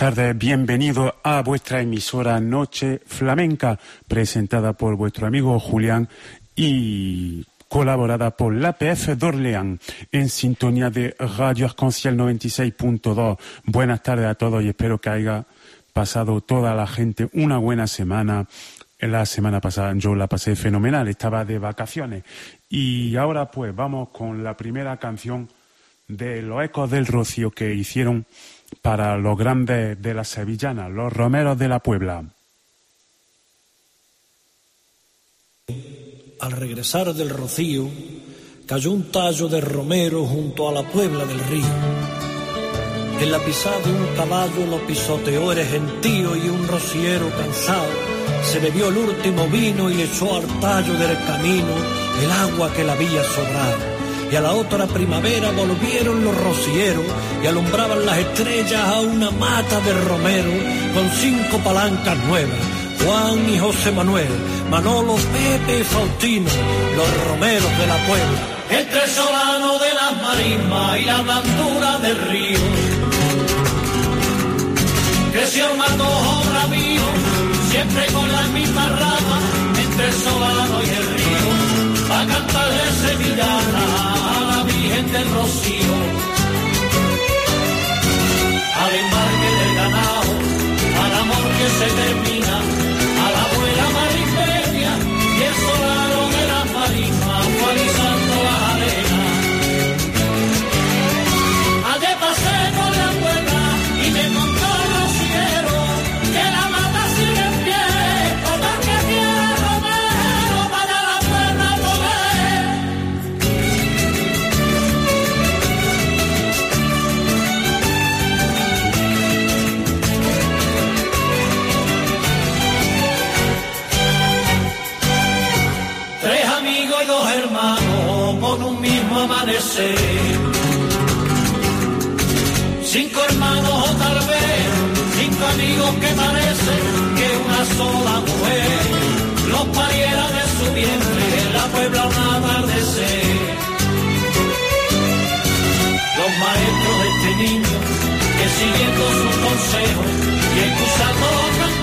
Tardes, bienvenido a vuestra emisora Noche Flamenca, presentada por vuestro amigo Julián y colaborada por la PF d'Orléans, en sintonía de Radio Arconciel 96.2. Buenas tardes a todos y espero que haya pasado toda la gente una buena semana. La semana pasada yo la pasé fenomenal, estaba de vacaciones. Y ahora pues vamos con la primera canción de los ecos del Rocío que hicieron para los grandes de la sevillana, los romeros de la Puebla. Al regresar del rocío, cayó un tallo de romero junto a la Puebla del río. En la pisada de un caballo lo pisoteó el gentío y un rociero cansado se bebió el último vino y echó al tallo del camino el agua que le había sobrado y a la otra primavera volvieron los rocieros y alumbraban las estrellas a una mata de romero con cinco palancas nuevas. Juan y José Manuel, Manolo, Pepe y Faustino, los romeros de la Puebla. Entre solano de las marismas y la blandura del río, creció un matojo bravío, siempre con las mismas ramas, entre el solano y el río, a cantar de sevillana del rocío, al embarque del ganado, al amor que se termina, amigos que parecen que una sola mujer los pariera de su vientre, la puebla un atardecer. Los maestros de este niño que siguiendo sus consejos y escuchando cantar,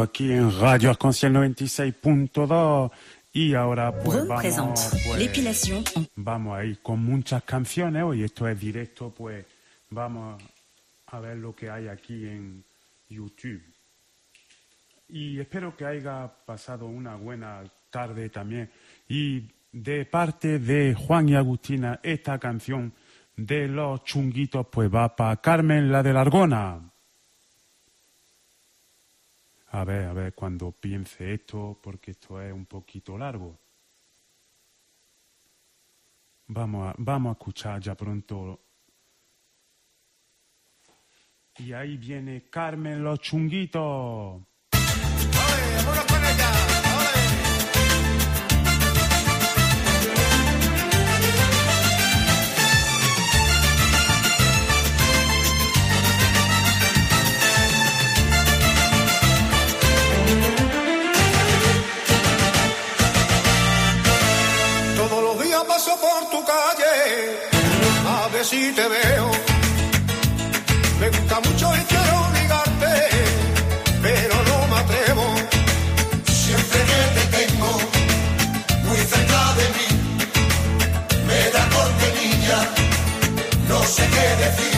aquí en Radio Arc-en-Ciel 96.2 y ahora pues vamos, pues, vamos ahí con muchas canciones hoy esto es directo pues vamos a ver lo que hay aquí en YouTube. Y espero que haya pasado una buena tarde también. Y de parte de Juan y Agustina, esta canción de los chunguitos pues va para Carmen, la de la Argona. A ver, a ver, cuando piense esto, porque esto es un poquito largo. Vamos a, vamos a escuchar ya pronto. Y ahí viene Carmen los chunguitos. Por tu calle, a ver si te veo. Me gusta mucho y quiero ligarte, pero no me atrevo. Siempre que te tengo muy cerca de mí, me da corte niña, no sé qué decir.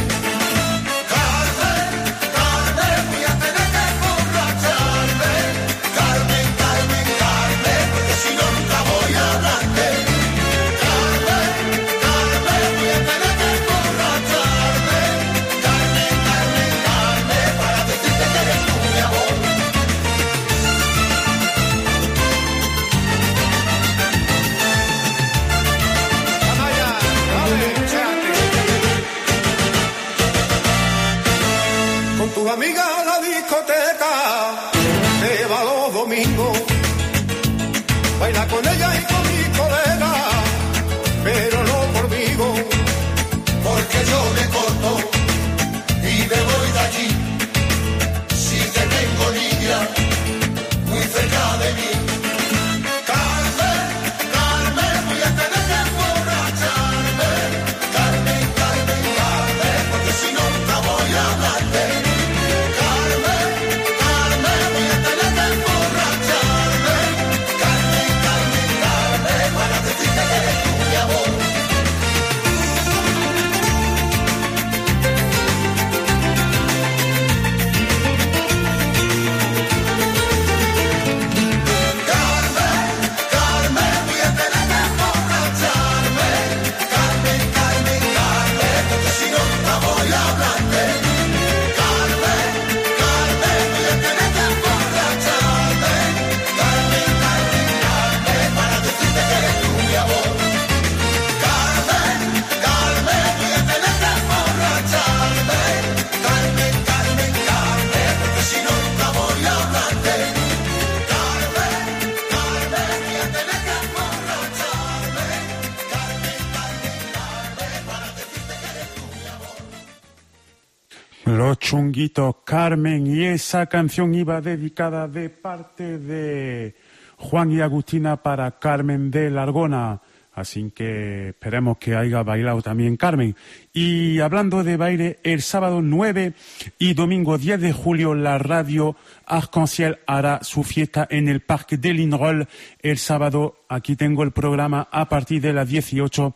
Carmen y esa canción iba dedicada de parte de Juan y Agustina para Carmen de Largona. Así que esperemos que haya bailado también Carmen. Y hablando de baile, el sábado 9 y domingo 10 de julio la radio Arc-en-Ciel hará su fiesta en el Parque del Inrol. El sábado, aquí tengo el programa, a partir de las 18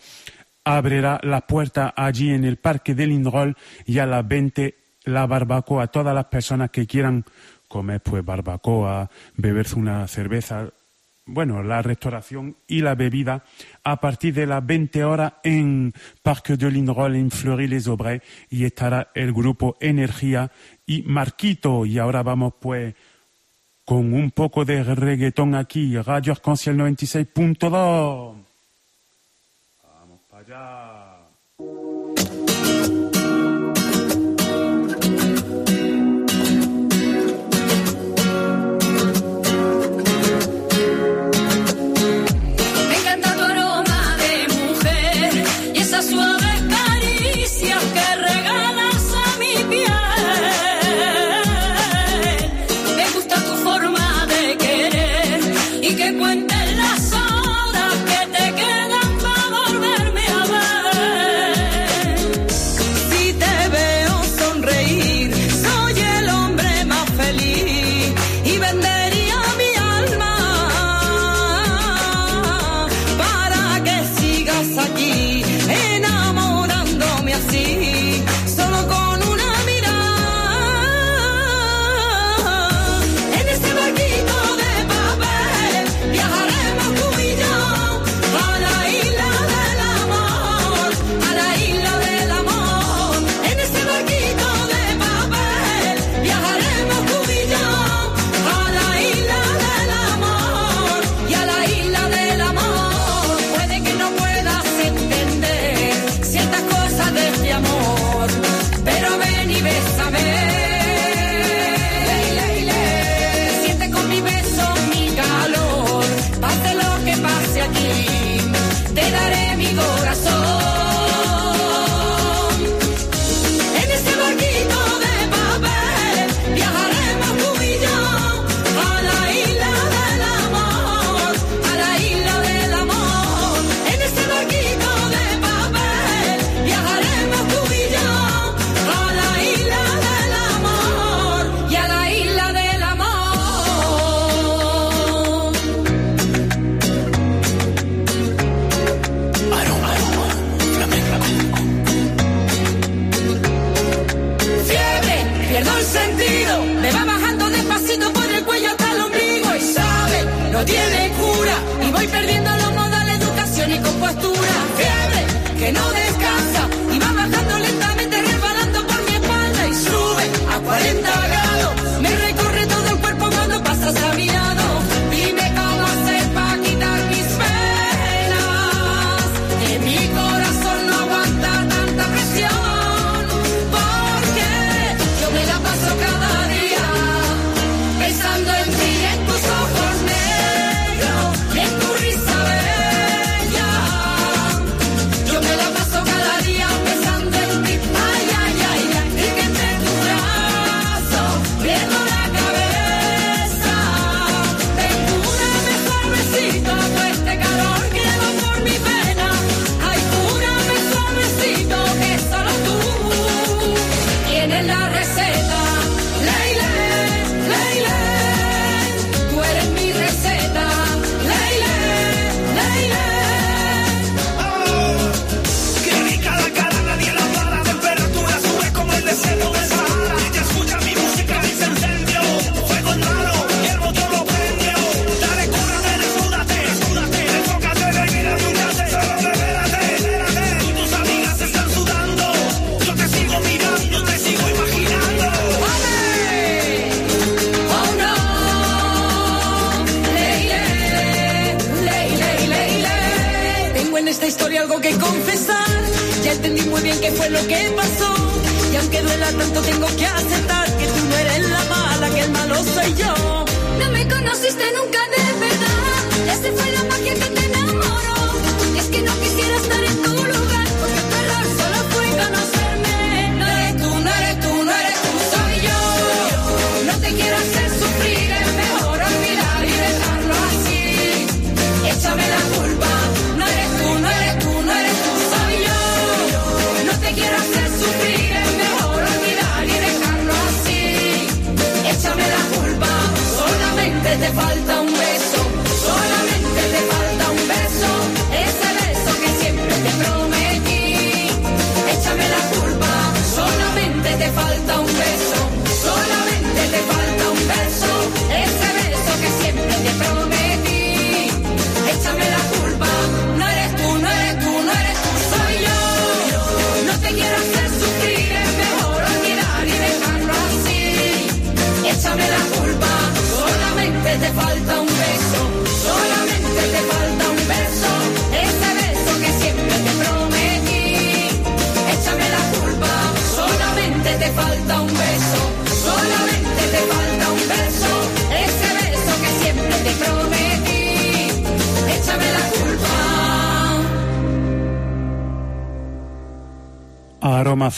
abrirá la puerta allí en el Parque del Inrol y a las 20 la barbacoa todas las personas que quieran comer pues barbacoa, beberse una cerveza, bueno, la restauración y la bebida a partir de las 20 horas en Parque de Lindrol en Fleury-les-Aubrais y estará el grupo Energía y Marquito. Y ahora vamos pues con un poco de reggaetón aquí, Radio Arconciel 96.2.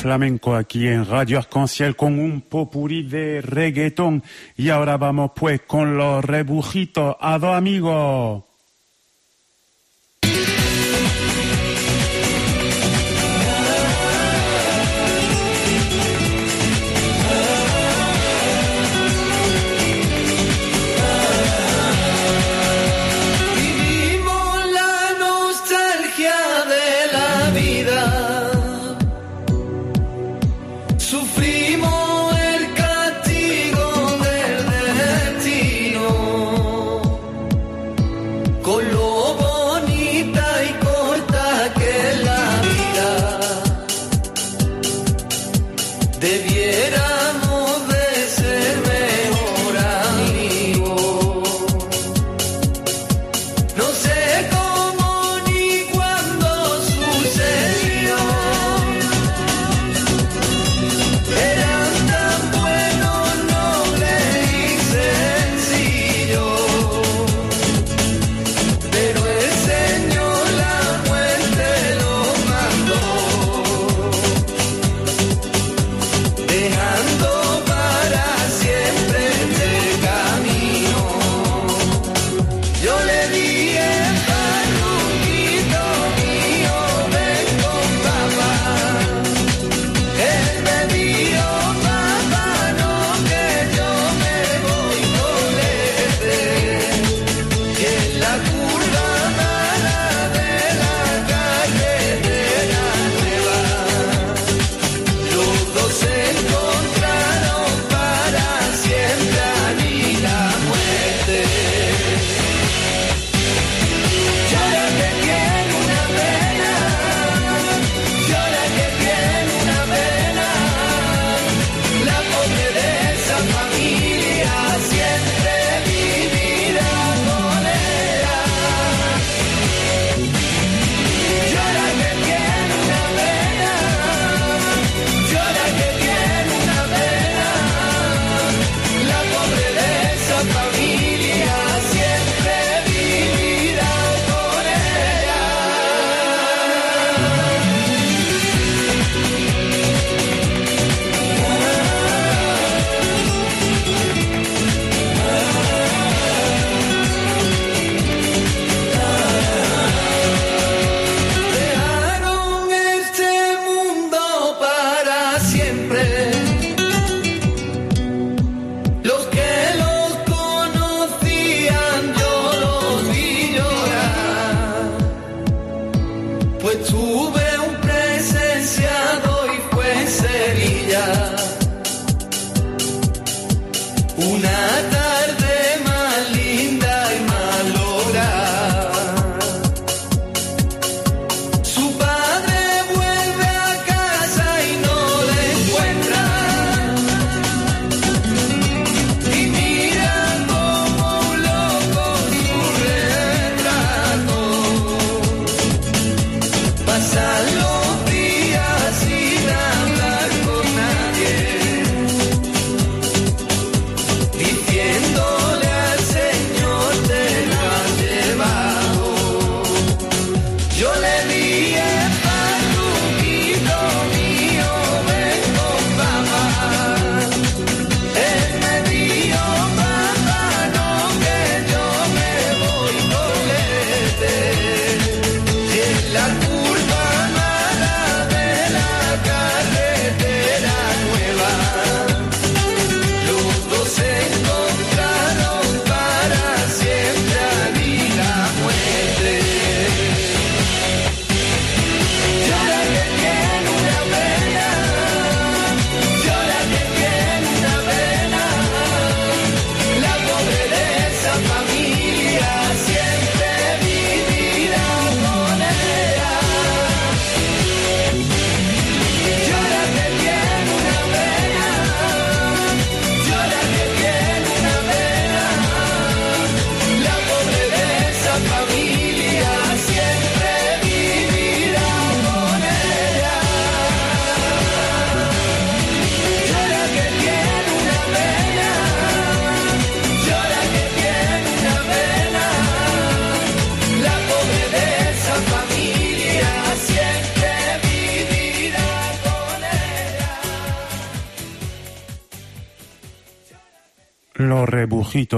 flamenco aquí en Radio Arconciel con un popurrí de reggaetón. Y ahora vamos pues con los rebujitos a dos amigos.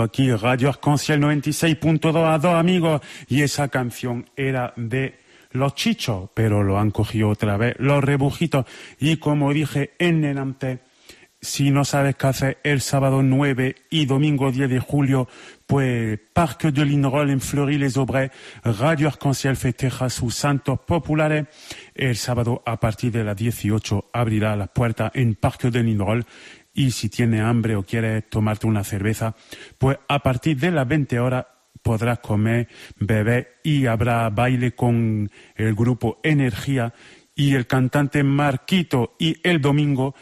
Aquí, Radio Arconciel 96.2 a dos amigos. Y esa canción era de Los Chichos, pero lo han cogido otra vez Los rebujitos. Y como dije en el antes, si no sabes qué hacer el sábado 9 y domingo 10 de julio, pues Parque de Linrol en Fleury-les-Aubrais, Radio Arconciel festeja sus santos populares. El sábado a partir de las 18 abrirá las puertas en Parque de Linrol y si tienes hambre o quieres tomarte una cerveza, pues a partir de las 20 horas podrás comer, beber y habrá baile con el grupo Energía y el cantante Marquito y el domingo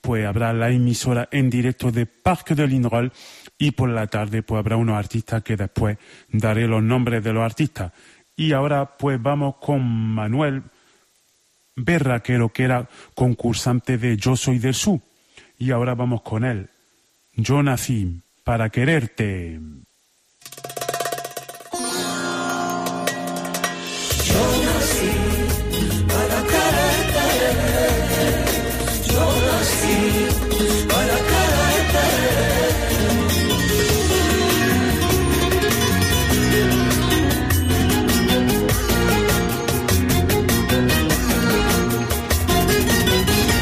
pues habrá la emisora en directo de Parque de Linrol y por la tarde pues habrá unos artistas que después daré los nombres de los artistas. Y ahora pues vamos con Manuel Berraquero que era concursante de Yo Soy del Sur. Y ahora vamos con él. Yo nací para quererte.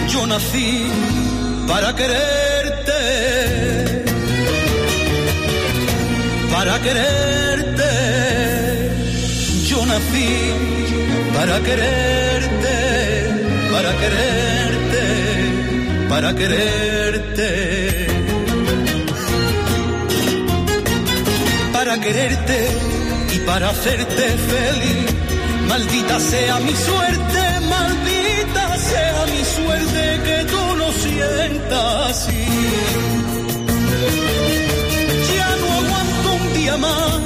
Yo nací para quererte, para quererte. Yo nací para quererte, para quererte, para quererte. Para quererte y para hacerte feliz. Maldita sea mi suerte, maldita sea mi suerte que sientas así. Ya no aguanto un día más,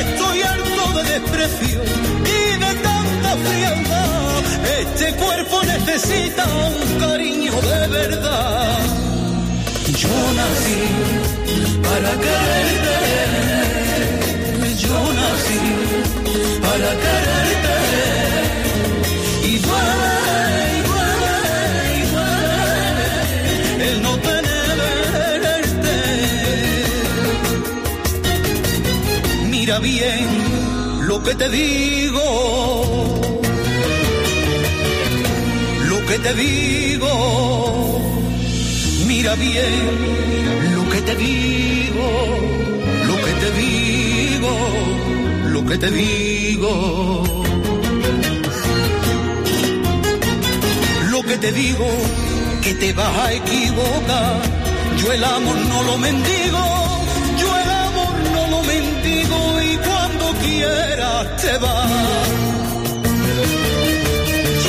estoy harto de desprecio y de tanta frialdad. Este cuerpo necesita un cariño de verdad. Yo nací para quererte, yo nací para quererte. Mira bien lo que te digo, lo que te digo. Mira bien lo que te digo, lo que te digo, lo que te digo. Lo que te digo, que te vas a equivocar. Yo el amor no lo mendigo, te vas.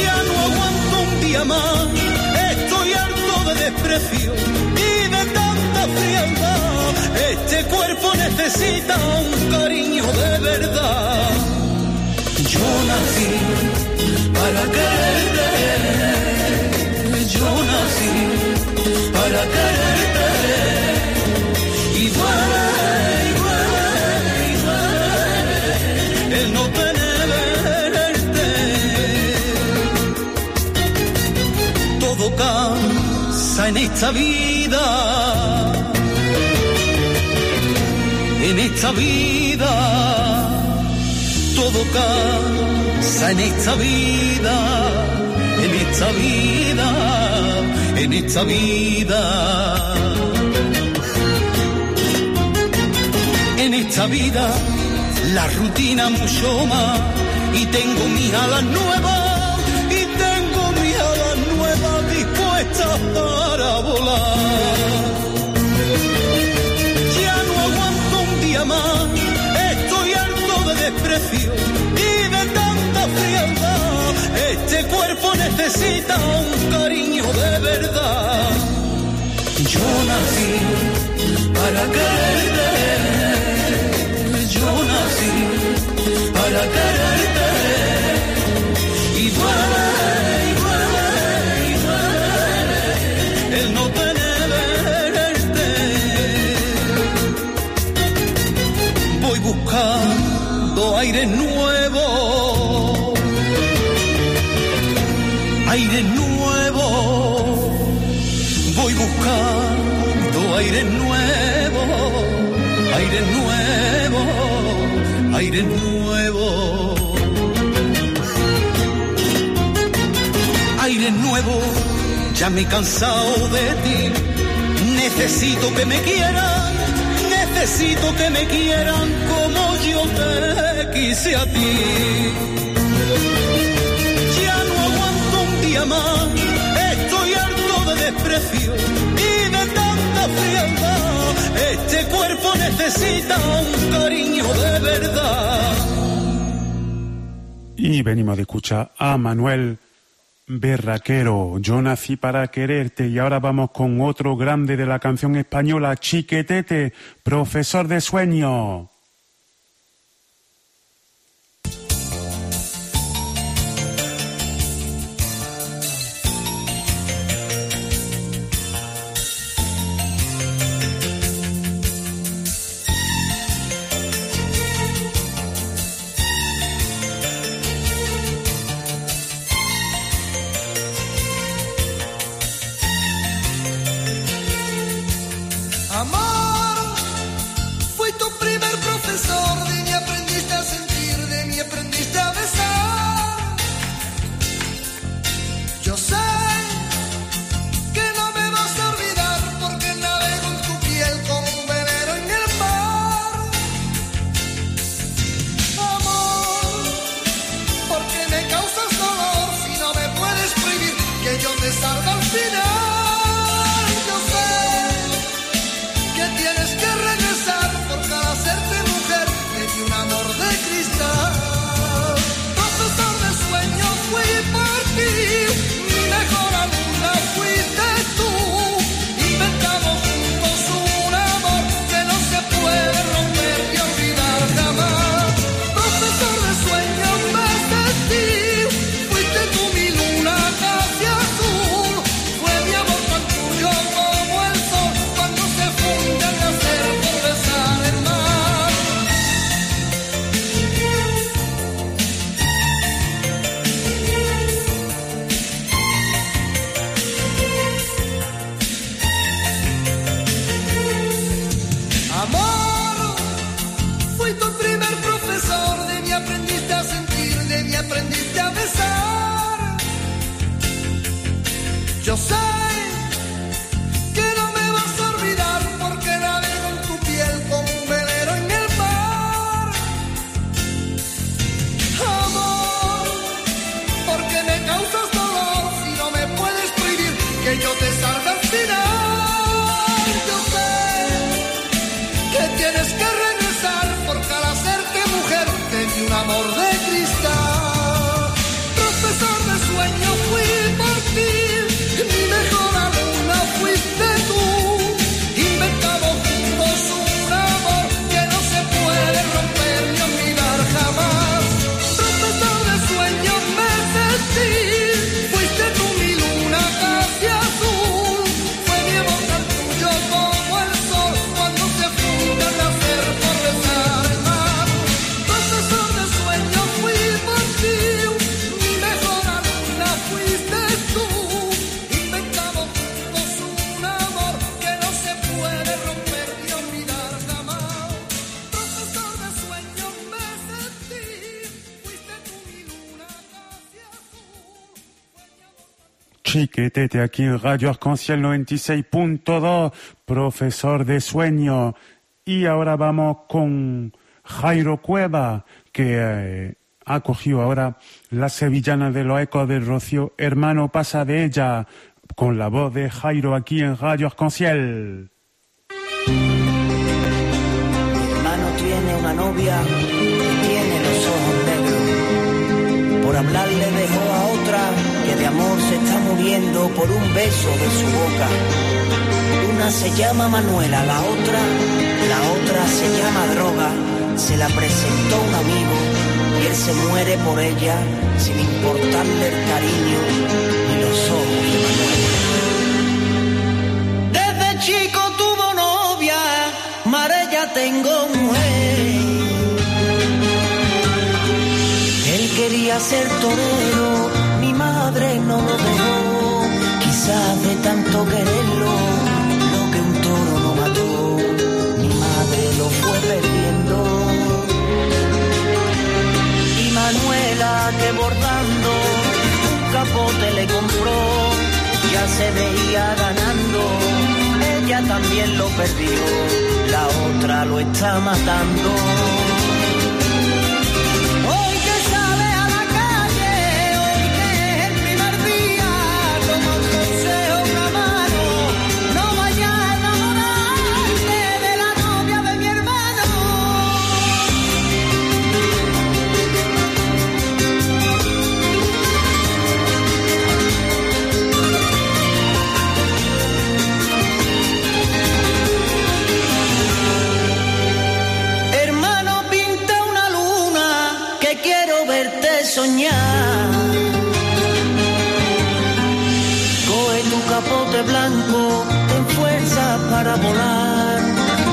Ya no aguanto un día más, estoy harto de desprecio y de tanta frialdad. Este cuerpo necesita un cariño de verdad. Yo nací para quererte, yo nací para quererte. En esta vida, en esta vida. Todo cansa en esta vida, en esta vida, en esta vida. En esta vida la rutina mucho más y tengo mis alas nuevas Ya no aguanto un día más, estoy harto de desprecio y de tanta frialdad. Este cuerpo necesita un cariño de verdad. Yo nací para quererte, yo nací para quererte. aire nuevo, aire nuevo, aire nuevo. Aire nuevo, ya me he cansado de ti. Necesito que me quieran, necesito que me quieran como yo te quise a ti. Ya no aguanto un día más necesita un cariño de verdad. Y venimos de escuchar a Manuel Berraquero. Yo nací para quererte y ahora vamos con otro grande de la canción española, Chiquetete, profesor de sueño. Chiquetete aquí en Radio Arconciel 96.2, profesor de sueño. Y ahora vamos con Jairo Cueva, que eh, ha cogido ahora la sevillana de los ecos del Rocío, hermano pasa de ella, con la voz de Jairo aquí en Radio Arconciel. Mi hermano tiene una novia que tiene los ojos negros. Por hablarle dejó a amor se está muriendo por un beso de su boca. Una se llama Manuela, la otra, la otra se llama Droga. Se la presentó un amigo y él se muere por ella sin importarle el cariño ni los ojos de. Desde chico tuvo novia, mare ya tengo mujer. Él quería ser torero, madre no lo dejó, quizás de tanto quererlo, lo que un toro no mató, mi madre lo fue perdiendo. Y Manuela que bordando un capote le compró, ya se veía ganando, ella también lo perdió, la otra lo está matando. Capote blanco, ten fuerza para volar.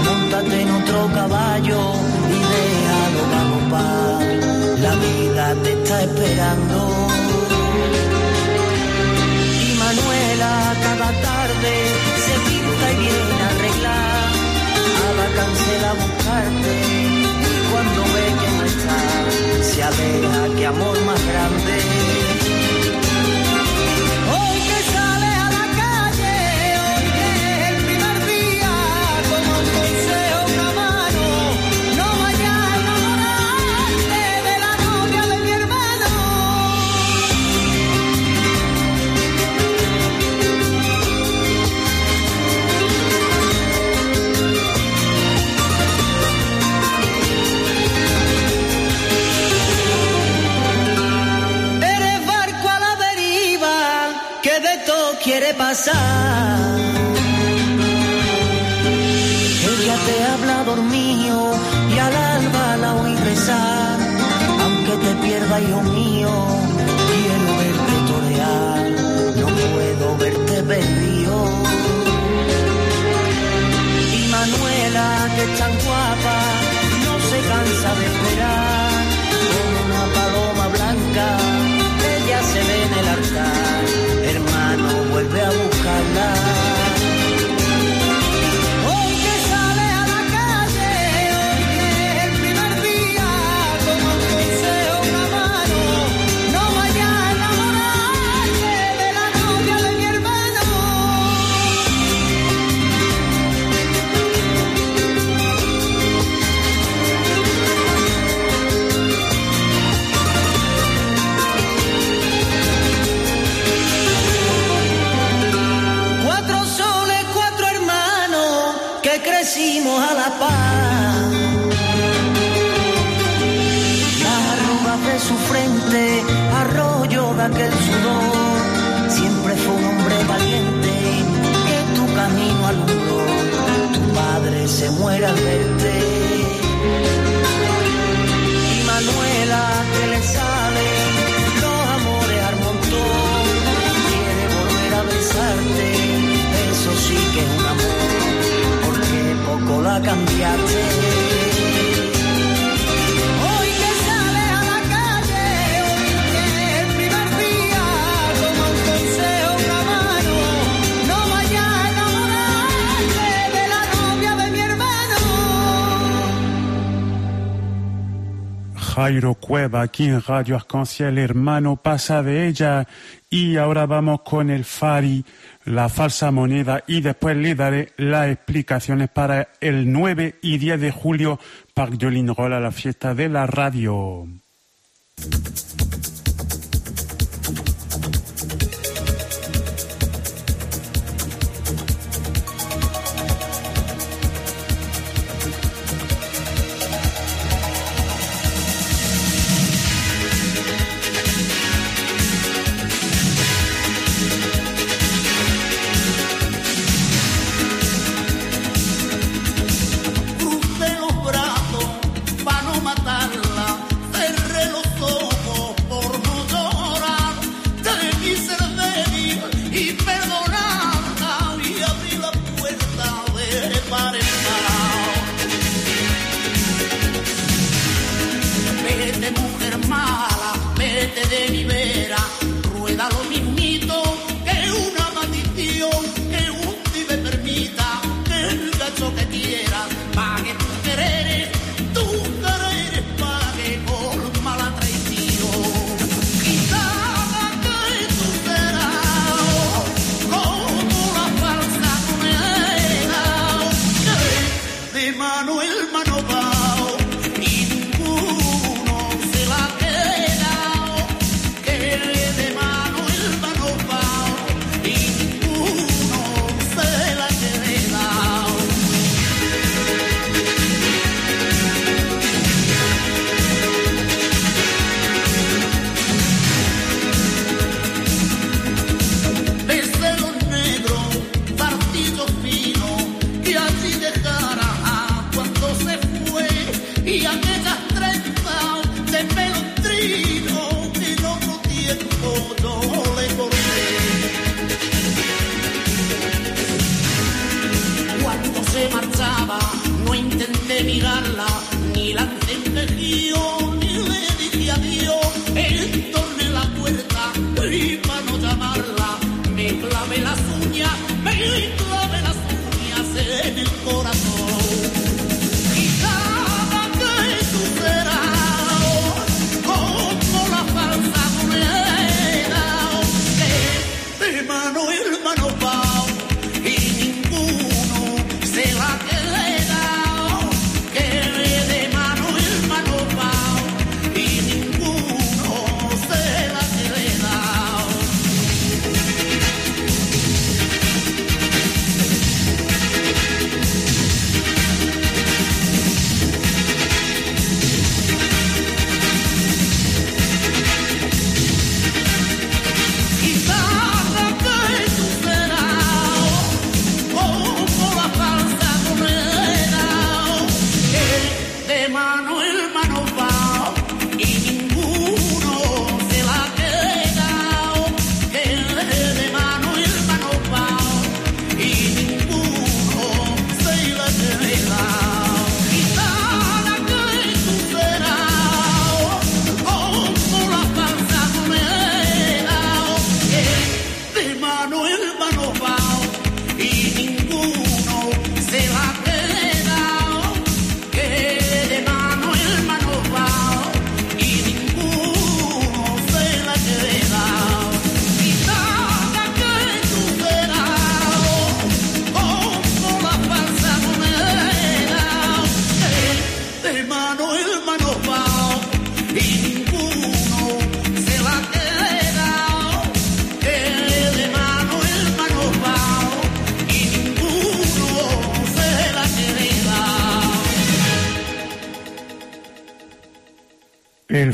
Montate en otro caballo y déjalo galopar. La vida te está esperando. Y Manuela cada tarde se pinta y viene a arreglar. Ada cancela a buscarte y cuando ve que no está, se aleja, que amor hijo mío, que crecimos a la paz. Las arrugas de su frente, arroyo de aquel sudor. Siempre fue un hombre valiente que tu camino alumbró. Tu padre se muere al verte. Mi hermano. Jairo Cueva, aquí en Radio Arcanciel, hermano, pasa de ella. Y ahora vamos con el Fari, la falsa moneda, y después le daré las explicaciones para el 9 y 10 de julio, Parc de Linrol, a la fiesta de la radio.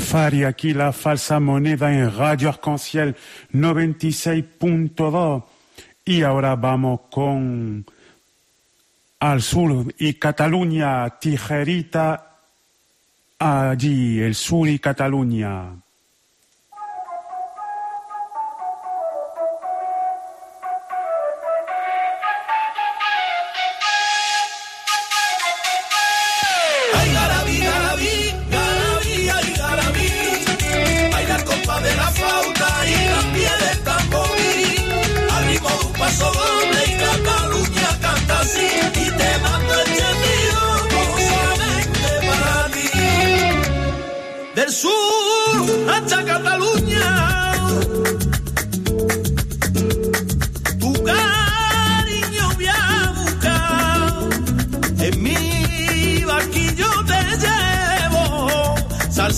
Faria aquí la falsa moneda en Radio Arconciel 96.2. Y ahora vamos con al sur y Cataluña, Tijerita, allí, el sur y Cataluña.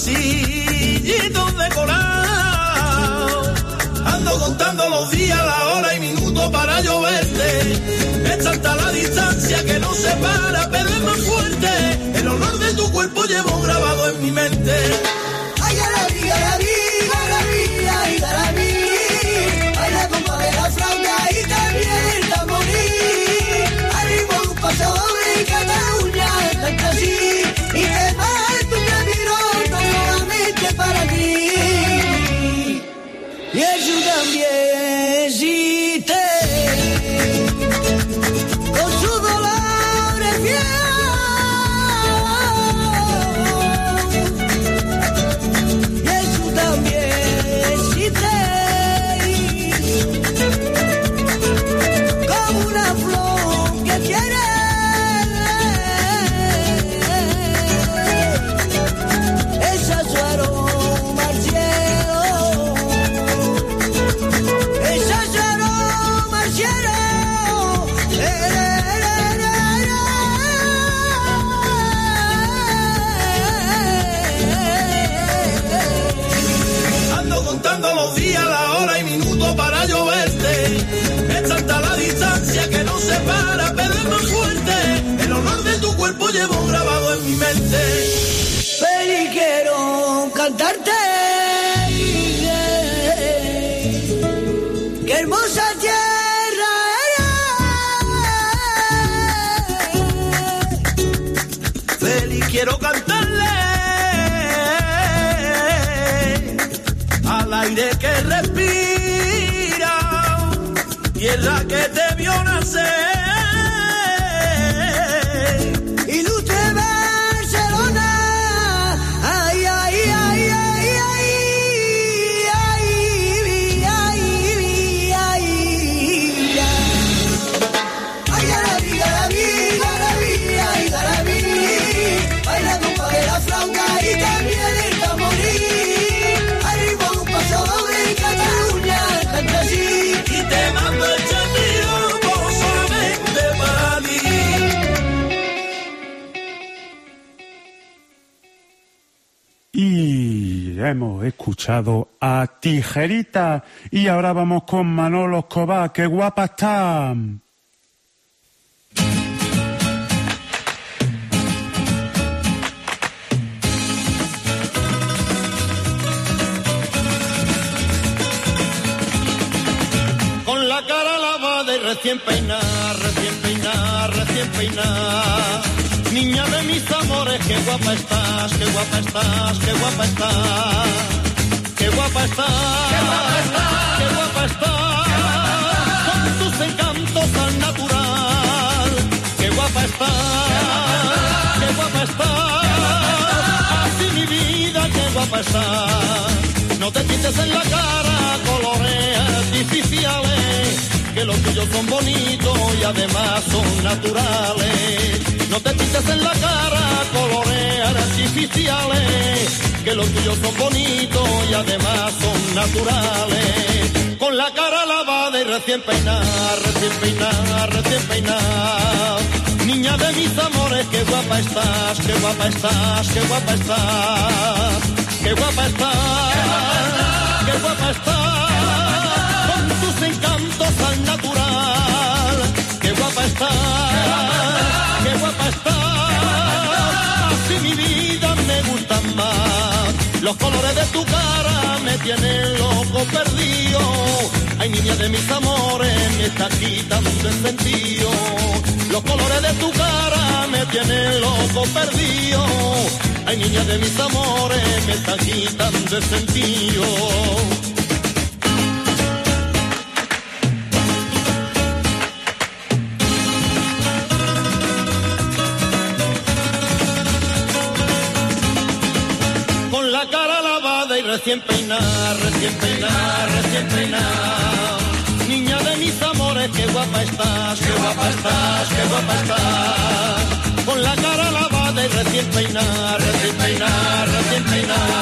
pasillitos decorados. Ando contando los días, la hora y minutos para lloverte. Es tanta la distancia que no separa, pero es más fuerte. El olor de tu cuerpo llevo grabado contando los días, la hora y minuto para lloverte. Es tanta la distancia que no separa, pero es más fuerte. El olor de tu cuerpo llevo grabado en mi mente. Pero quiero cantarte. y en la que te vio nacer. Hemos escuchado a Tijerita y ahora vamos con Manolo Escobar, qué guapa está. Con la cara lavada y recién peinada, recién peinada, recién peinada. Niña de mis amores, qué guapa estás, qué guapa estás, qué guapa estás. Qué guapa estás, qué guapa estás, qué. Con tus encantos al natural. Qué guapa estás, qué guapa estás. Así mi vida, qué guapa estás. No te pintes en la cara colores artificiales, que los tuyos son bonitos y además son naturales. No te pintes en la cara colores artificiales, que los tuyos son bonitos y además son naturales. Con la cara lavada y recién peinada, recién peinada, recién peinada. Niña de mis amores, qué guapa estás, qué guapa estás, qué guapa estás. Qué guapa estás, qué guapa estás, con tus encantos al natural. Qué guapa estás, así mi vida me gustan más. Los colores de tu cara me tienen loco perdido. Ay, niña de mis amores, me está quitando el sentido. Los colores de tu cara me tienen loco perdido. Ay, niña de mis amores, me está quitando el sentido. Recién peinada, recién peinada, recién peinada. Niña de mis amores, qué guapa estás, qué guapa estás, qué guapa estás. Con la cara lavada y recién peinada, recién peinada, recién peinada.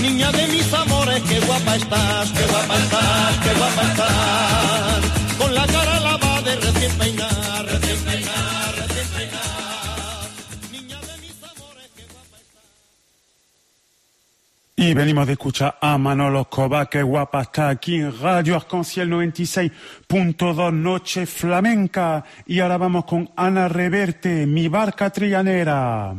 Niña de mis amores, qué guapa estás, qué guapa estás, qué guapa estás. Con la cara lavada y recién peinada, Y venimos de escuchar a Manolo Escobar, qué guapa está aquí en Radio Arconciel 96.2 Noche Flamenca. Y ahora vamos con Ana Reverte, mi barca trianera.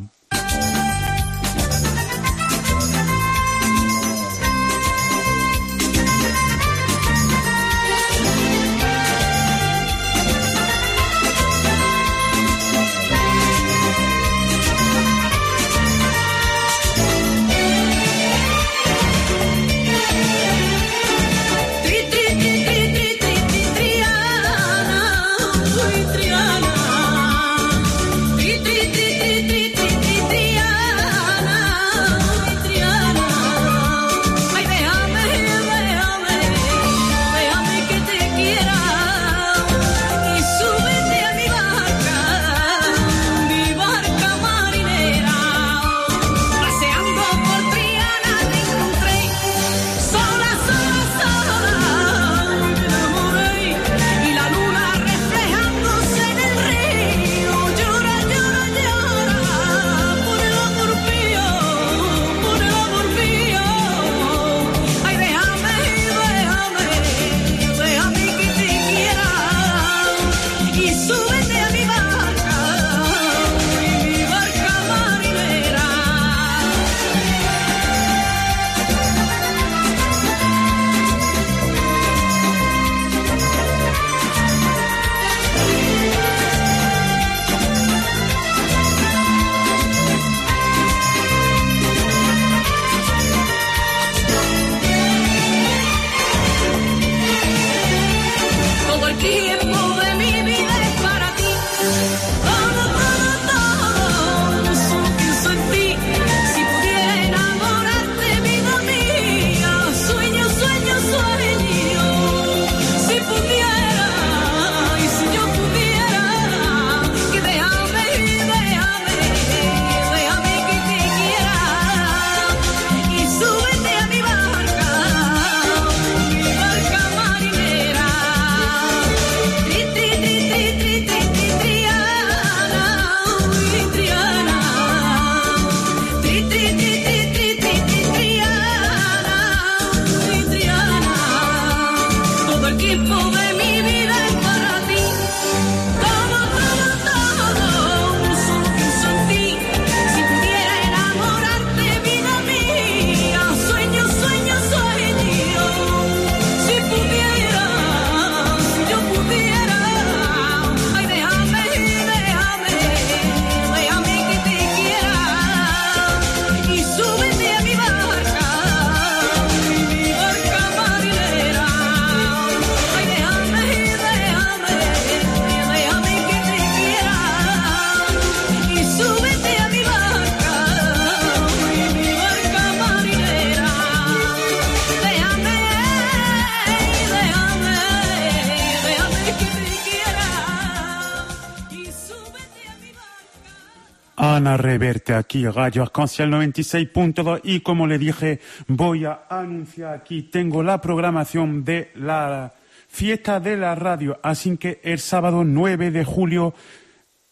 Aquí, Arcanciel 96.2 y como le dije, voy a anunciar aquí, tengo la programación de la fiesta de la radio, así que el sábado 9 de julio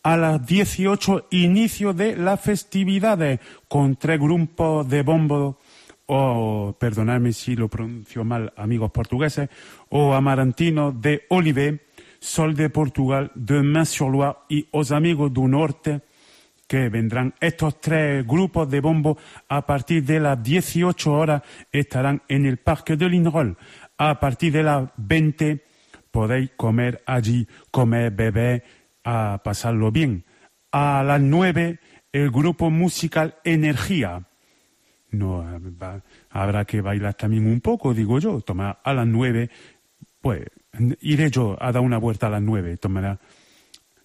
a las 18 inicio de las festividades con tres grupos de bombo o perdonadme si lo pronuncio mal amigos portugueses o amarantino de Olive, Sol de Portugal, de Main-sur-Loire y os amigos du norte que vendrán estos tres grupos de bombo a partir de las 18 horas estarán en el Parque de Linrol. A partir de las 20 podéis comer allí, comer, beber, a pasarlo bien. A las 9 el grupo musical Energía. No habrá que bailar también un poco, digo yo. Toma a las 9, pues iré yo a dar una vuelta a las 9, tomará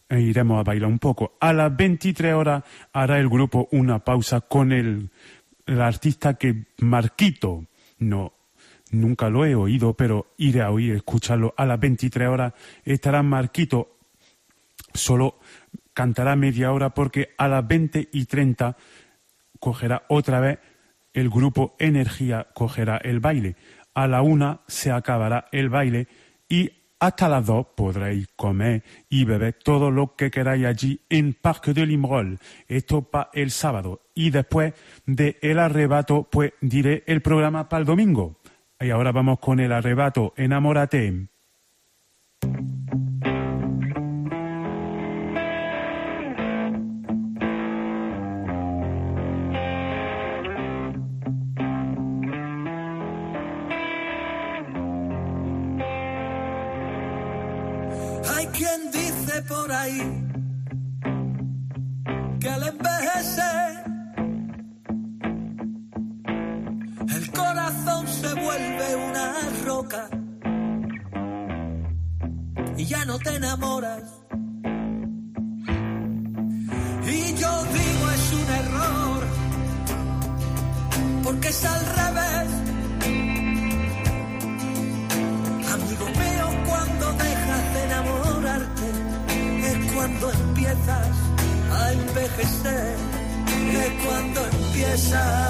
e iremos a bailar un poco. A las 23 horas hará el grupo una pausa con el, el artista que Marquito, no, nunca lo he oído, pero iré a oír, escucharlo. A las 23 horas estará Marquito, solo cantará media hora porque a las 20 y 30 cogerá otra vez el grupo Energía, cogerá el baile. A la una se acabará el baile y hasta las dos podréis comer y beber todo lo que queráis allí en Parque de Limrol. Esto para el sábado. Y después de el arrebato, pues diré el programa para el domingo. Y ahora vamos con el arrebato. Enamórate. Por ahí que al envejecer el corazón se vuelve una roca y ya no te enamoras. Y yo digo es un error porque es al revés. Cuando empiezas a envejecer, es cuando empiezas.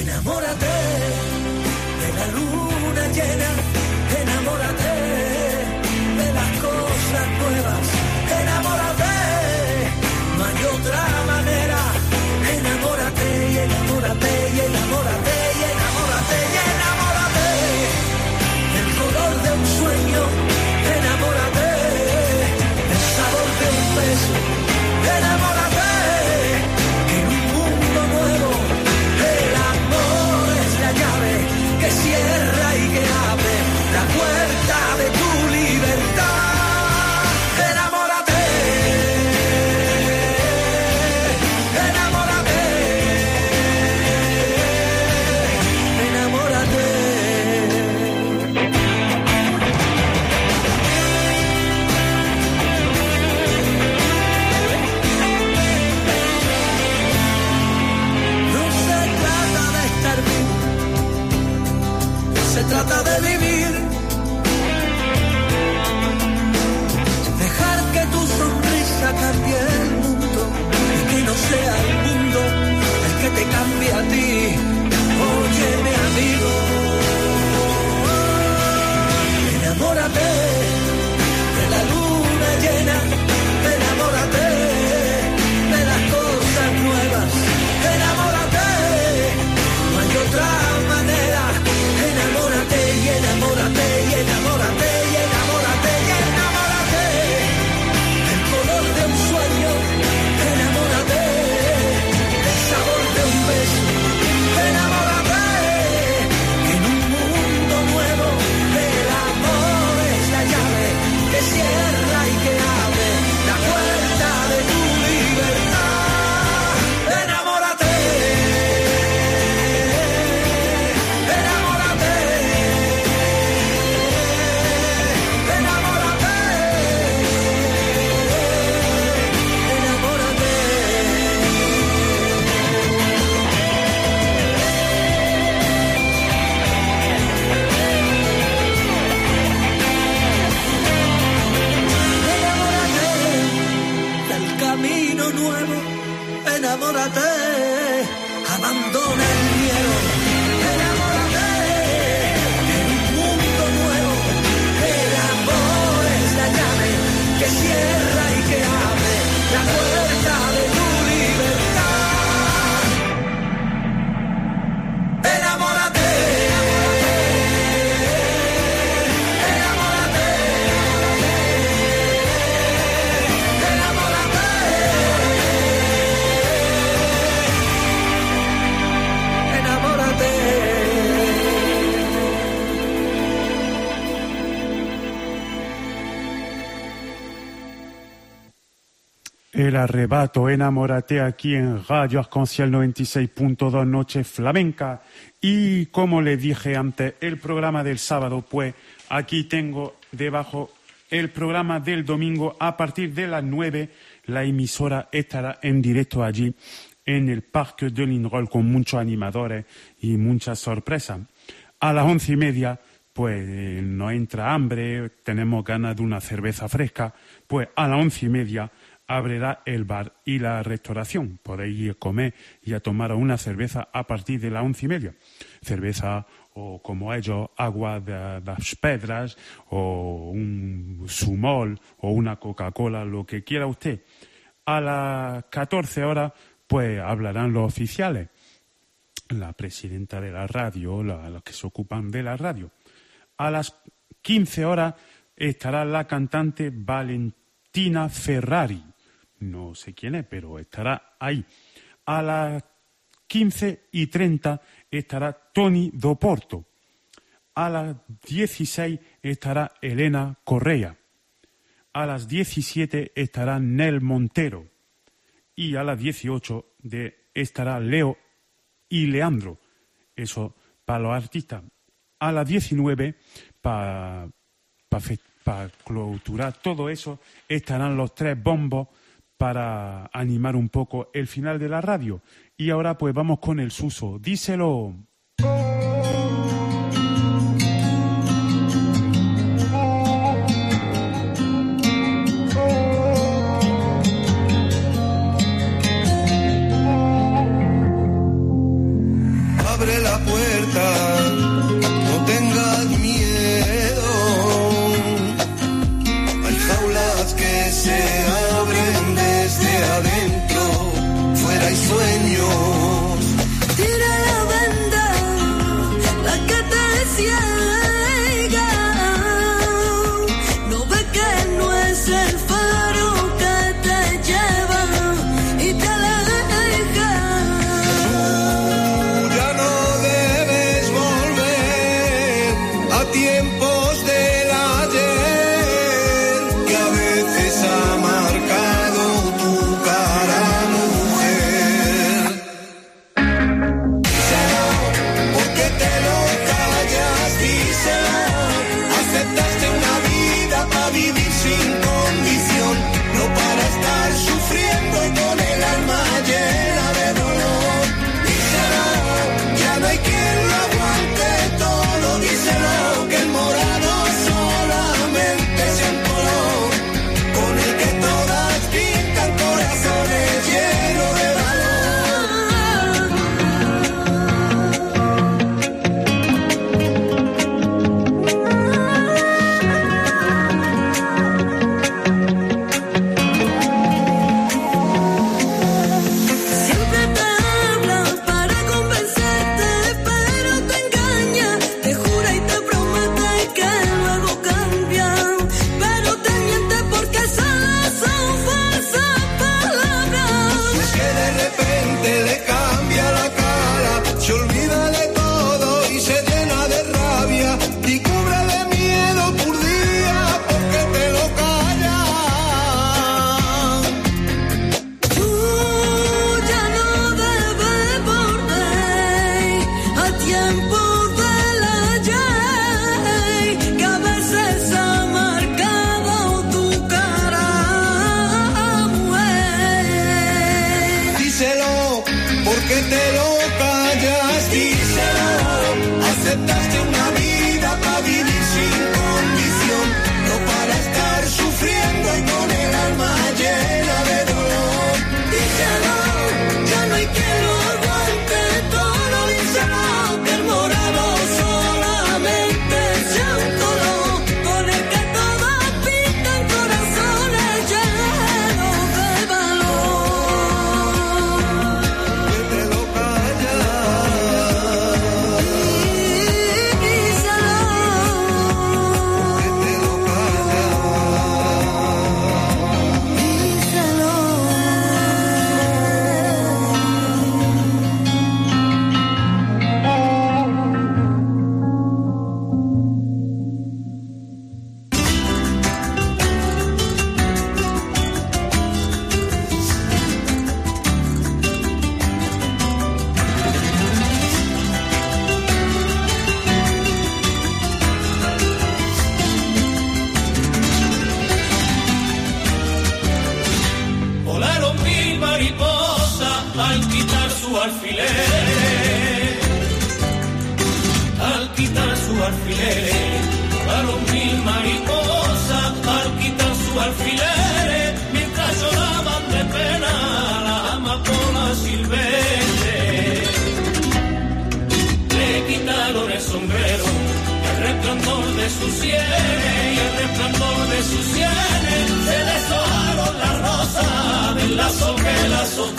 Enamórate de la luna llena, enamórate de las cosas nuevas, arrebato, enamórate aquí en Radio Arconciel 96.2 Noche Flamenca. Y como le dije antes, el programa del sábado, pues aquí tengo debajo el programa del domingo a partir de las 9. La emisora estará en directo allí en el Parque de Linrol con muchos animadores y muchas sorpresas. A las once y media, pues eh, nos entra hambre, tenemos ganas de una cerveza fresca, pues a las once y media abrirá el bar y la restauración. Podéis ir a comer y a tomar una cerveza a partir de las once y media. Cerveza o como ellos, agua de las pedras o un sumol o una Coca-Cola, lo que quiera usted. A las 14 horas, pues hablarán los oficiales la presidenta de la radio, la- los que se ocupan de la radio. A las 15 horas estará la cantante Valentina Ferrari. No sé quién es, pero estará ahí. A las 15 y 30 estará Tony Doporto. A las 16 estará Elena Correa. A las 17 estará Nel Montero. Y a las 18 de, estará Leo y Leandro. Eso para los artistas. A las 19, para clausurar todo eso, estarán los tres bombos para animar un poco el final de la radio. Y ahora pues vamos con el suso. Díselo. Abre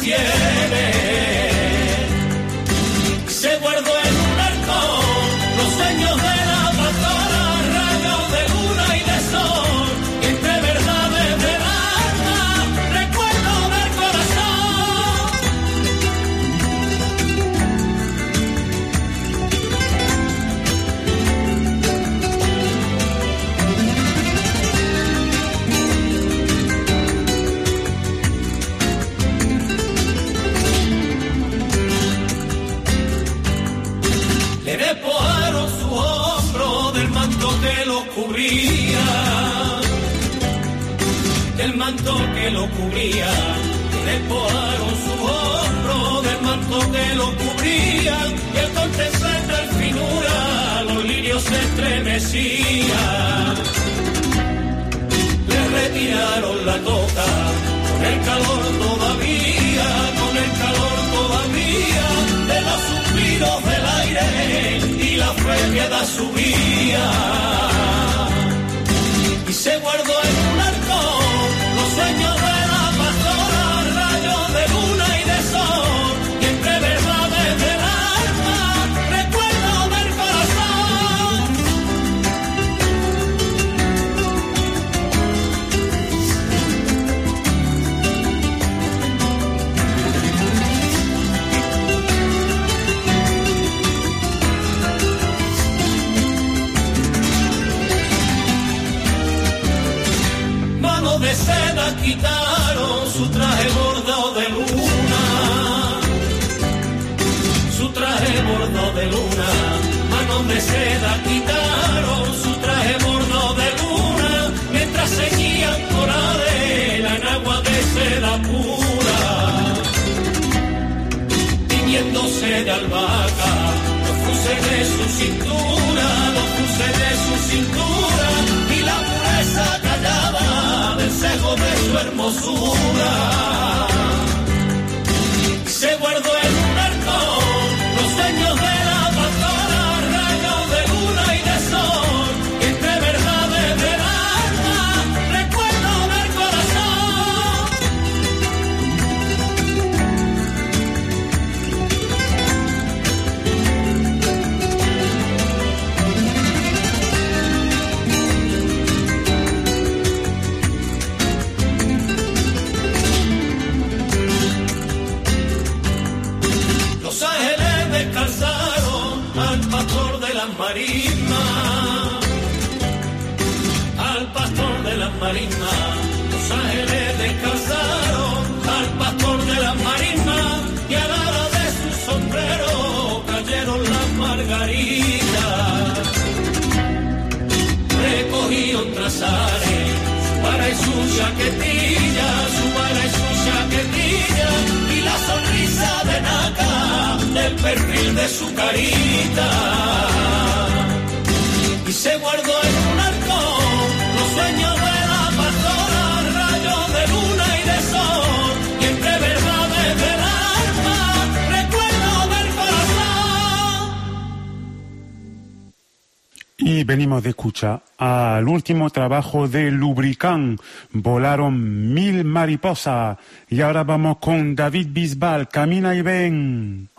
la Le despojaron su hombro del manto que lo cubría, y al contemplar tal finura, los lirios se estremecían. Le retiraron la toca, con el calor todavía, con el calor todavía, de los suspiros del aire y la feria subía. Y se guardó quitaron su traje bordado de luna, su traje bordado de luna. Mano de seda quitaron su traje bordado de luna, mientras seguían por en agua de seda pura. Tiñéndose de albahaca, los cruces de su cintura, los cruces de su cintura, de su hermosura. Su chaquetilla, su vara y su chaquetilla, y la sonrisa de Naca del perfil de su carita. Venimos de escuchar al último trabajo de Lubricán. Volaron mil mariposas. Y ahora vamos con David Bisbal. Camina y ven.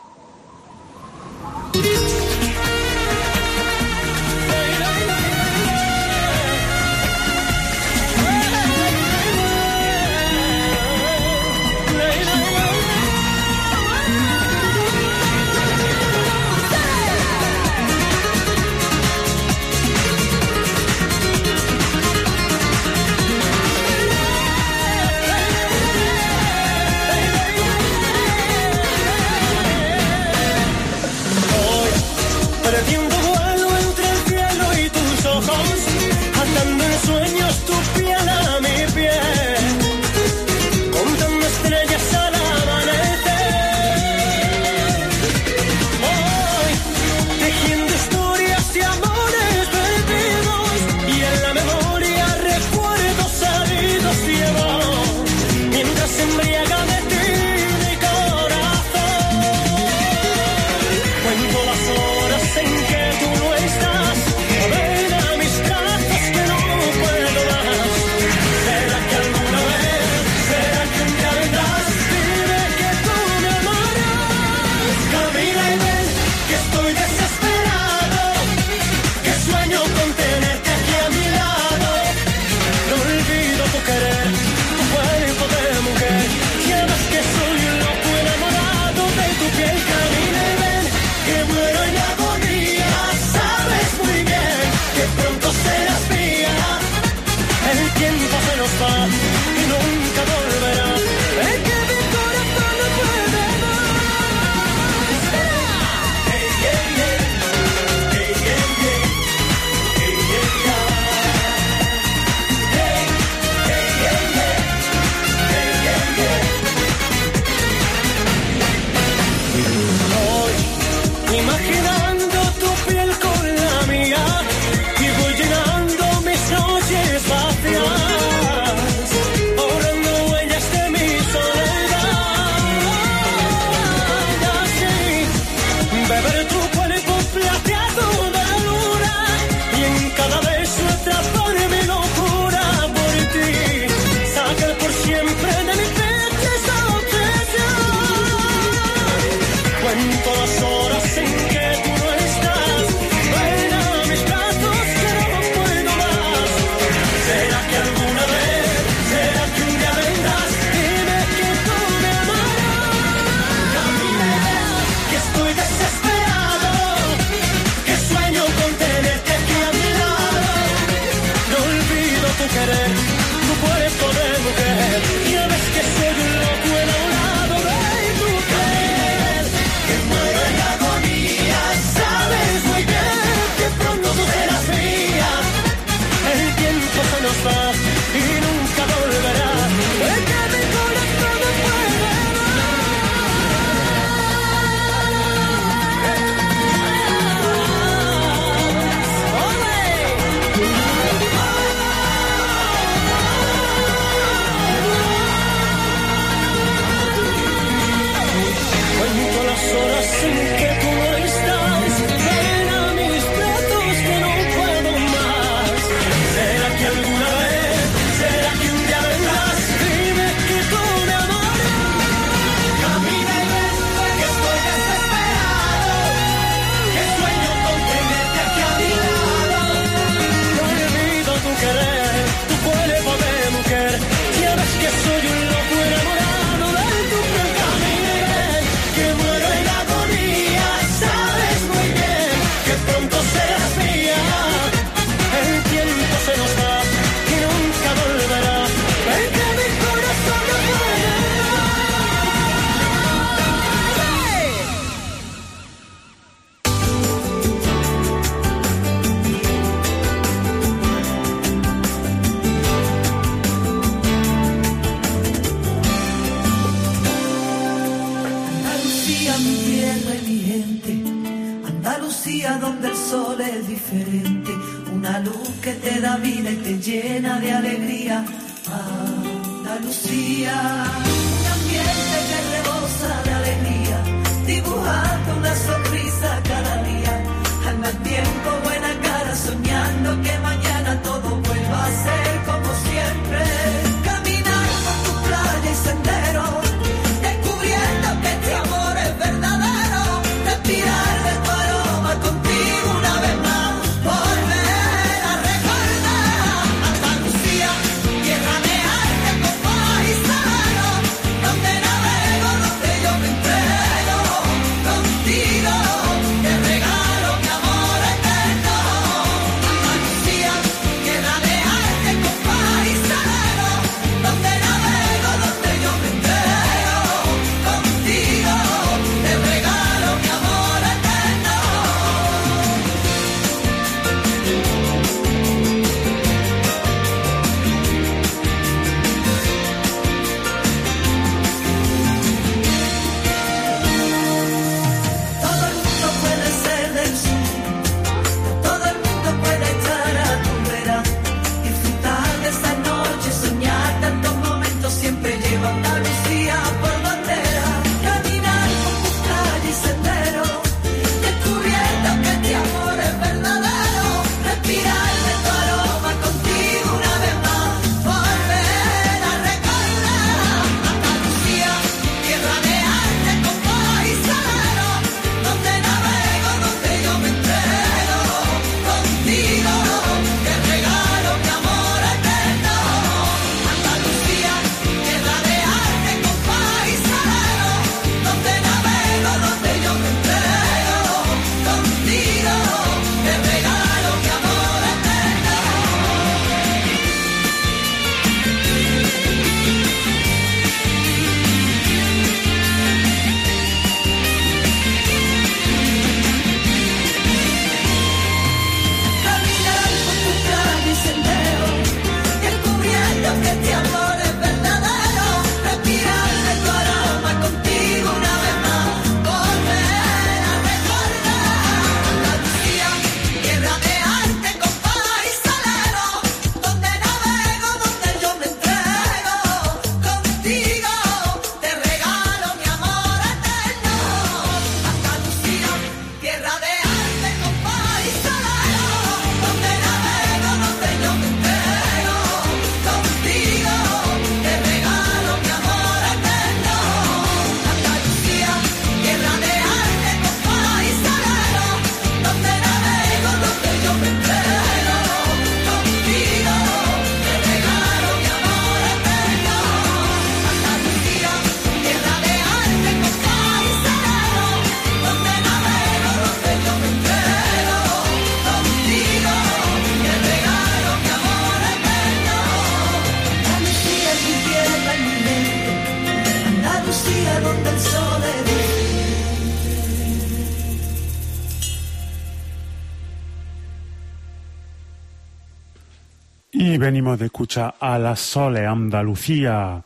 venimos de escuchar a la Sole Andalucía.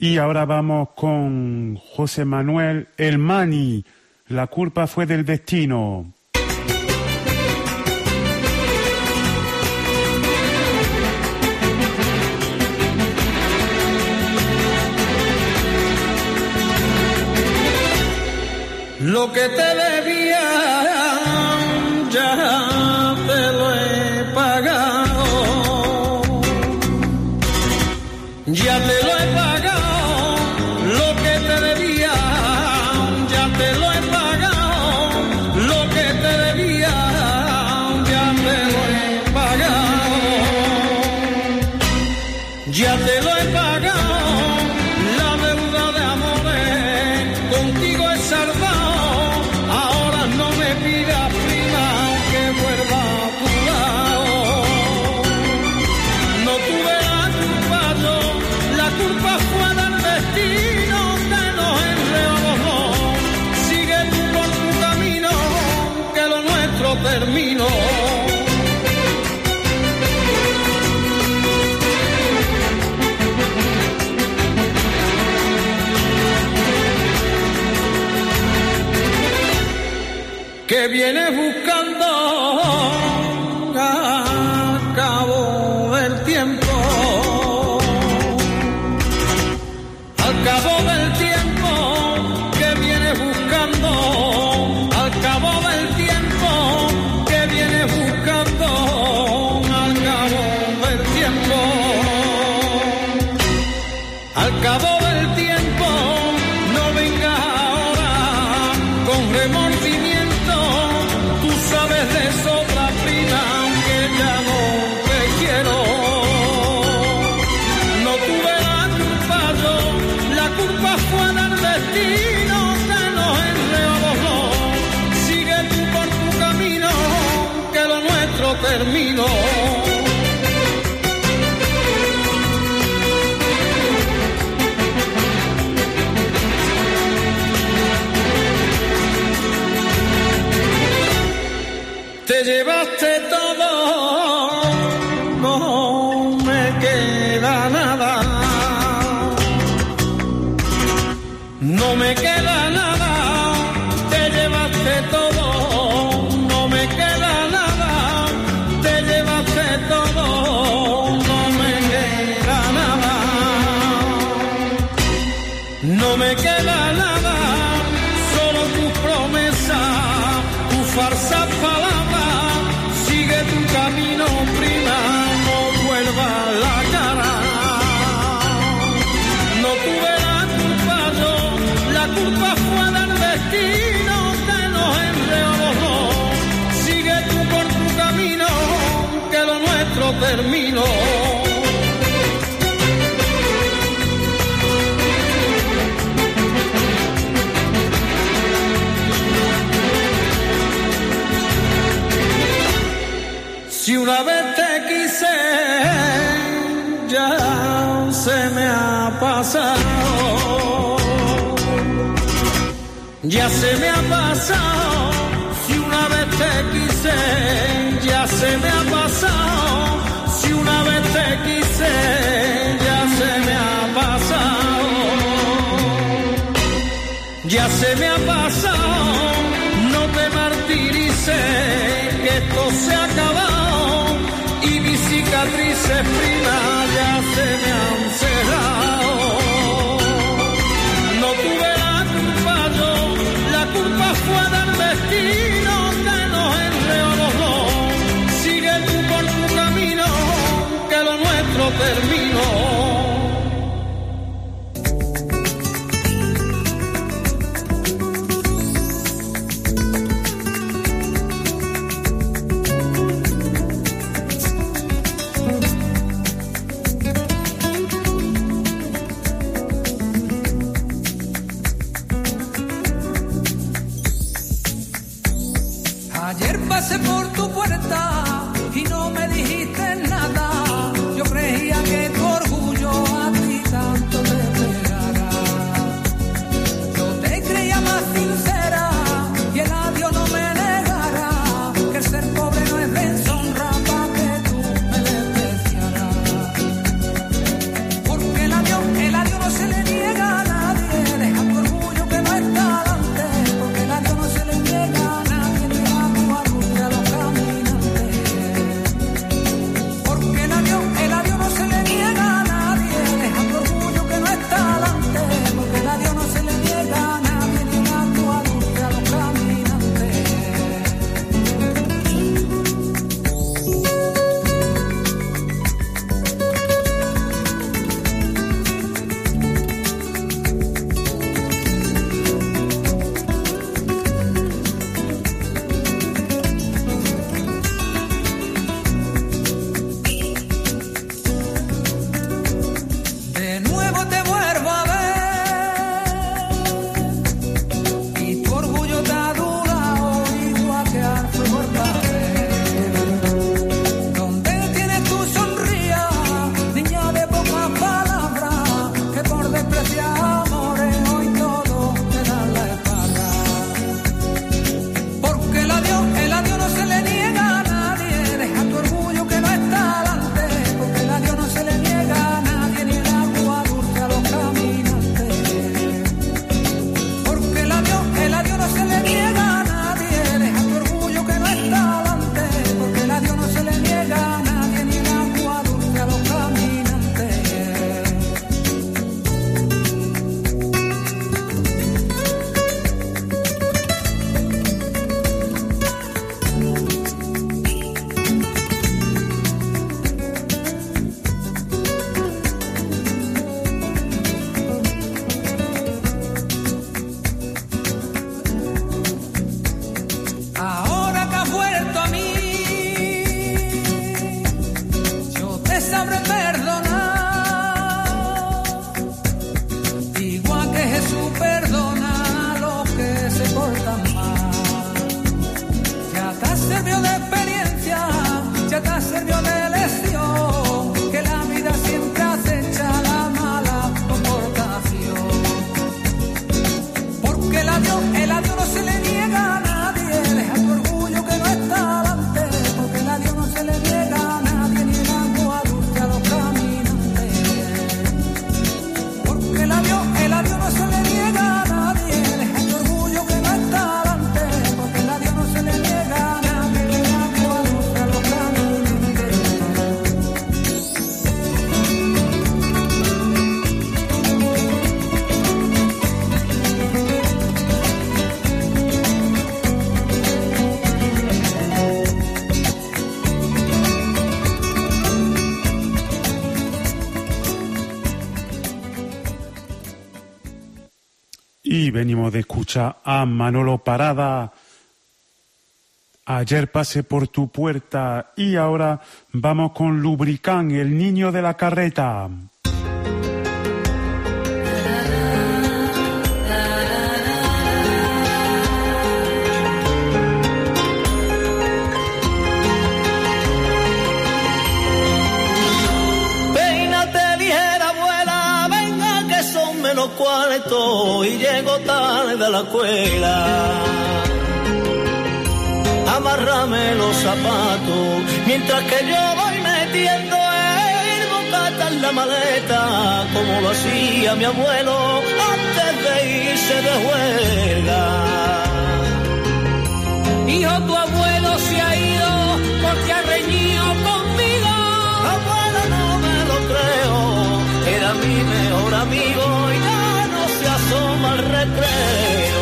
Y ahora vamos con José Manuel El Mani. La culpa fue del destino. Lo que te farsa falar. ya se me ha pasado. Si una vez te quise, ya se me ha pasado. Si una vez te quise, ya se me ha pasado. Ya se me ha pasado, no te martirices, que esto se ha acabado y cicatriz es primas ya se me ha pasado. Venimos de escuchar a Manolo Parada. Ayer pasé por tu puerta y ahora vamos con Lubricán, el niño de la carreta. Cuartos y llego tarde a la escuela. Amárrame los zapatos mientras que yo voy metiendo el bocata en la maleta como lo hacía mi abuelo antes de irse de huelga. Hijo, tu abuelo se ha ido porque ha reñido conmigo. Abuela, no me lo creo. Era mi mejor amigo y amb el retret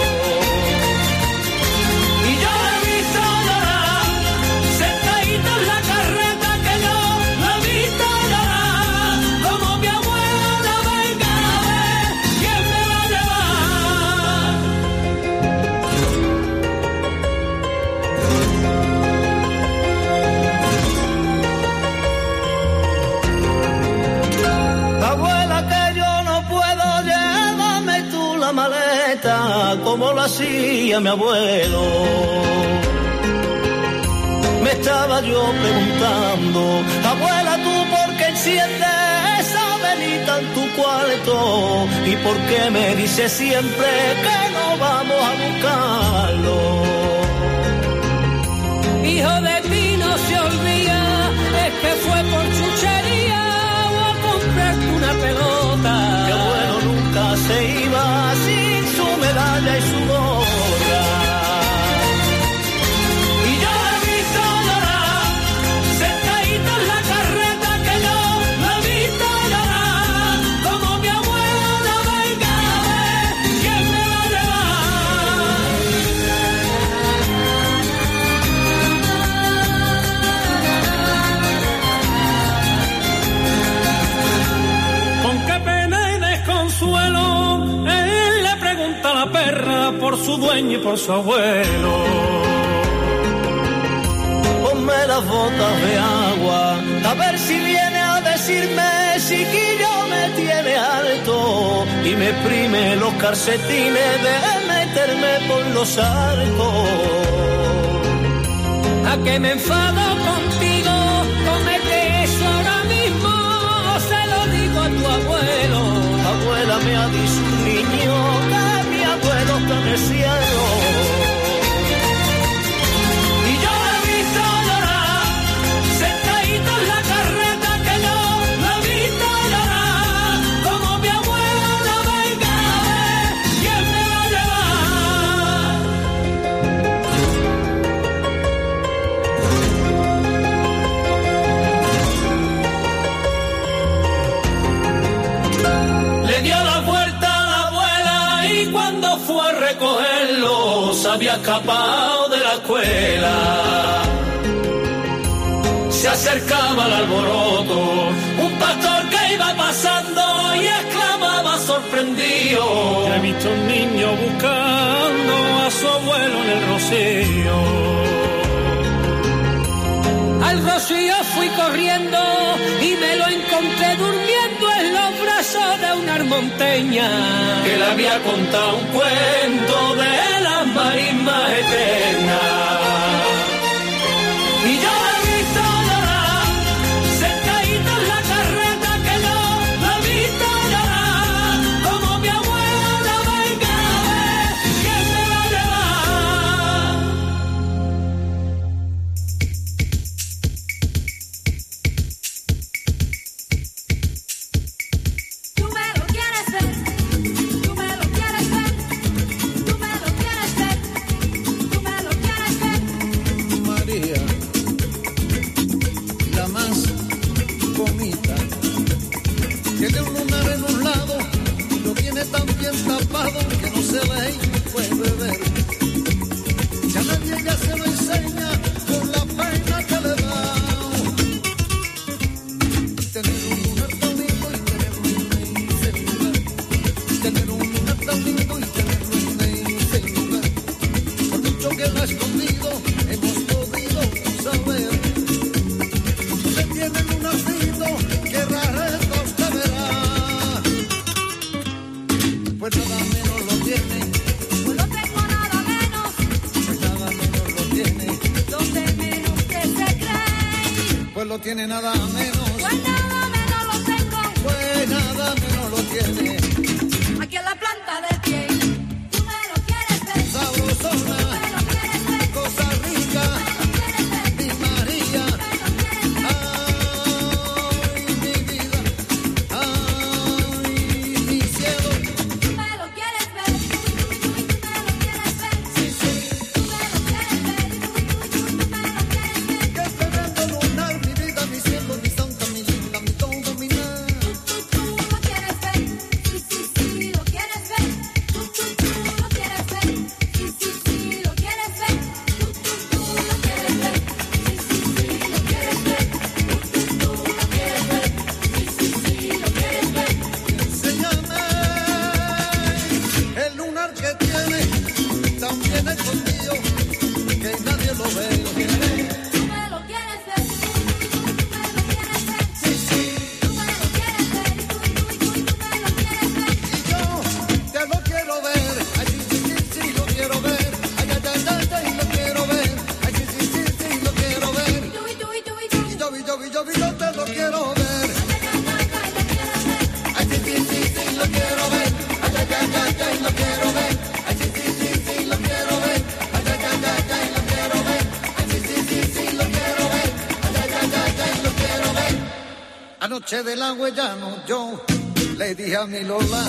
como lo hacía mi abuelo. Me estaba yo preguntando, abuela, tú por qué enciendes esa velita en tu cuarto y por qué me dices siempre que no vamos a buscarlo. Hijo de ti no se olvida, es que fue por chuchería o a comprarte una pelota. Mi abuelo nunca se iba medalla y su dueño y por su abuelo. Ponme las botas de agua, a ver si viene a decirme si Quillo me tiene alto y me exprime los calcetines de meterme por los arcos. A que me enfado contigo, había escapado de la escuela. Se acercaba al alboroto, un pastor que iba pasando y exclamaba sorprendido. Ya he visto un niño buscando a su abuelo en el rocío. Al rocío fui corriendo y me lo encontré durmiendo en de una armonteña. que le había contado un cuento de las marismas eternas. tiene nada. Anoche del agua ya no yo le dije a mi Lola,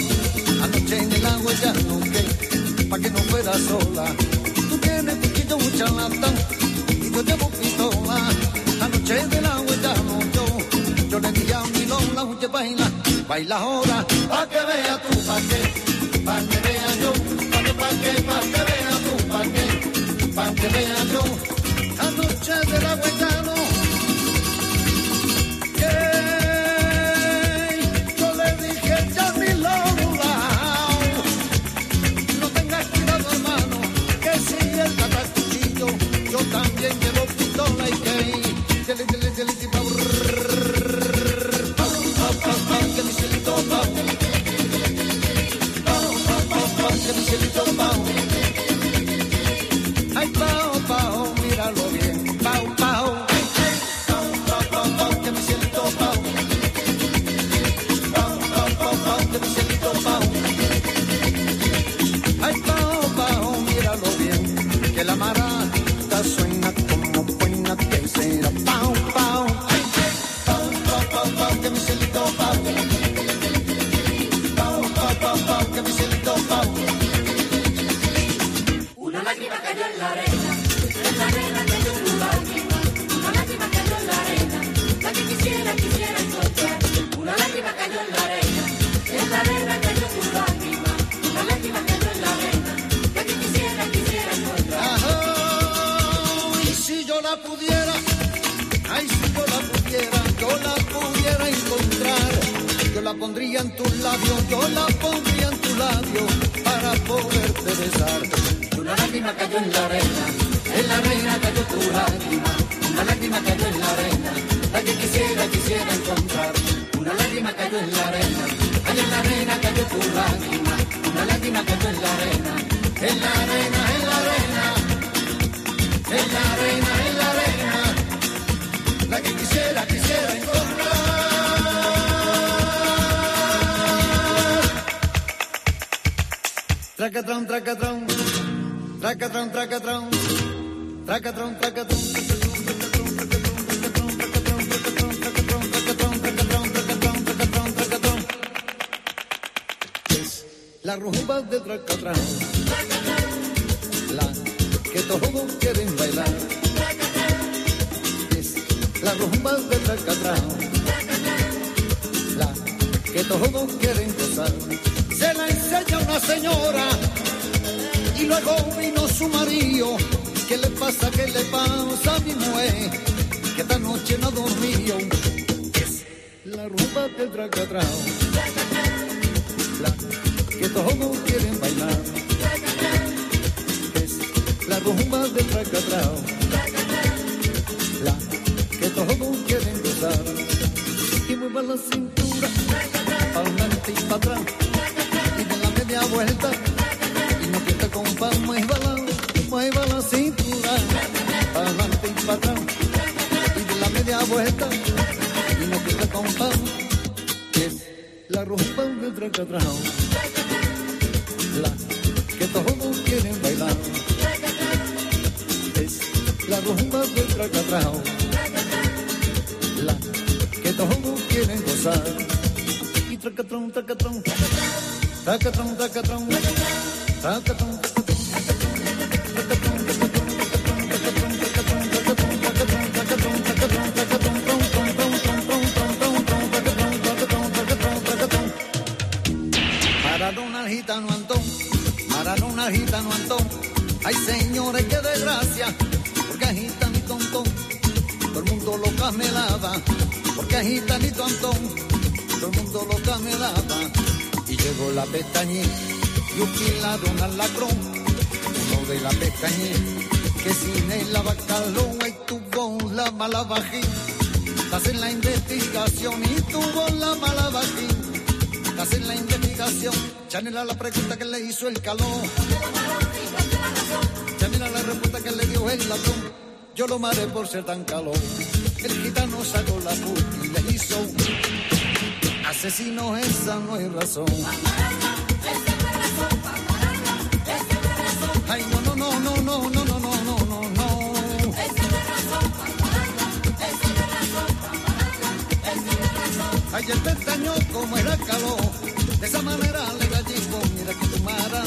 anoche en el agua ya no que, pa' que no fuera sola. Tú tienes poquito mucha lata y yo llevo pistola. Anoche del agua ya no yo, yo le dije a mi Lola, oye baila, baila ahora, pa' que vea tú, pa' que, pa' que vea yo, pa' que, pa' que, pa' que vea tú, pa' que, pa' que vea yo. Anoche del agua su marido. ¿Qué le pasa? ¿Qué le pasa mi mujer? Que esta noche no ha dormido. Es la rumba del tracatrao. La que todos quieren bailar. Es la rumba del tracatrao. La que todos quieren gozar. Y mueva la cintura, adelante y para atrás. Y de la media vuelta y no pierda compás, mueva la, mueva vuelta, y compás, es la rumba del tracatrao, la que todos quieren bailar, es la rumba del tracatrao, la que todos quieren gozar, y tracatrón, tracatrón, tracatrón, tracatrón, tracatrón. Chanela la pregunta que le hizo el calor. Chanela la respuesta que le dio el ladrón. Yo lo maré por ser tan calor. El gitano sacó la puta y le hizo. Asesino, esa no hay razón. Ay, no, no, no, no, no, no, no, no, no, no, no. Ay, el pestaño como era calor, de esa manera le ti con ir acostumbrada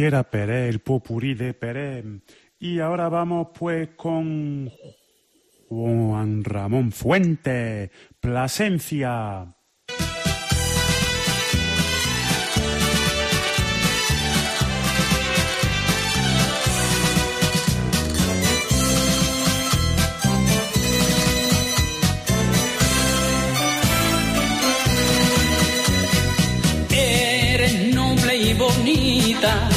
Y era Pérez, el popurrí de Pérez. Y ahora vamos pues con Juan Ramón Fuente, Plasencia. Bonita,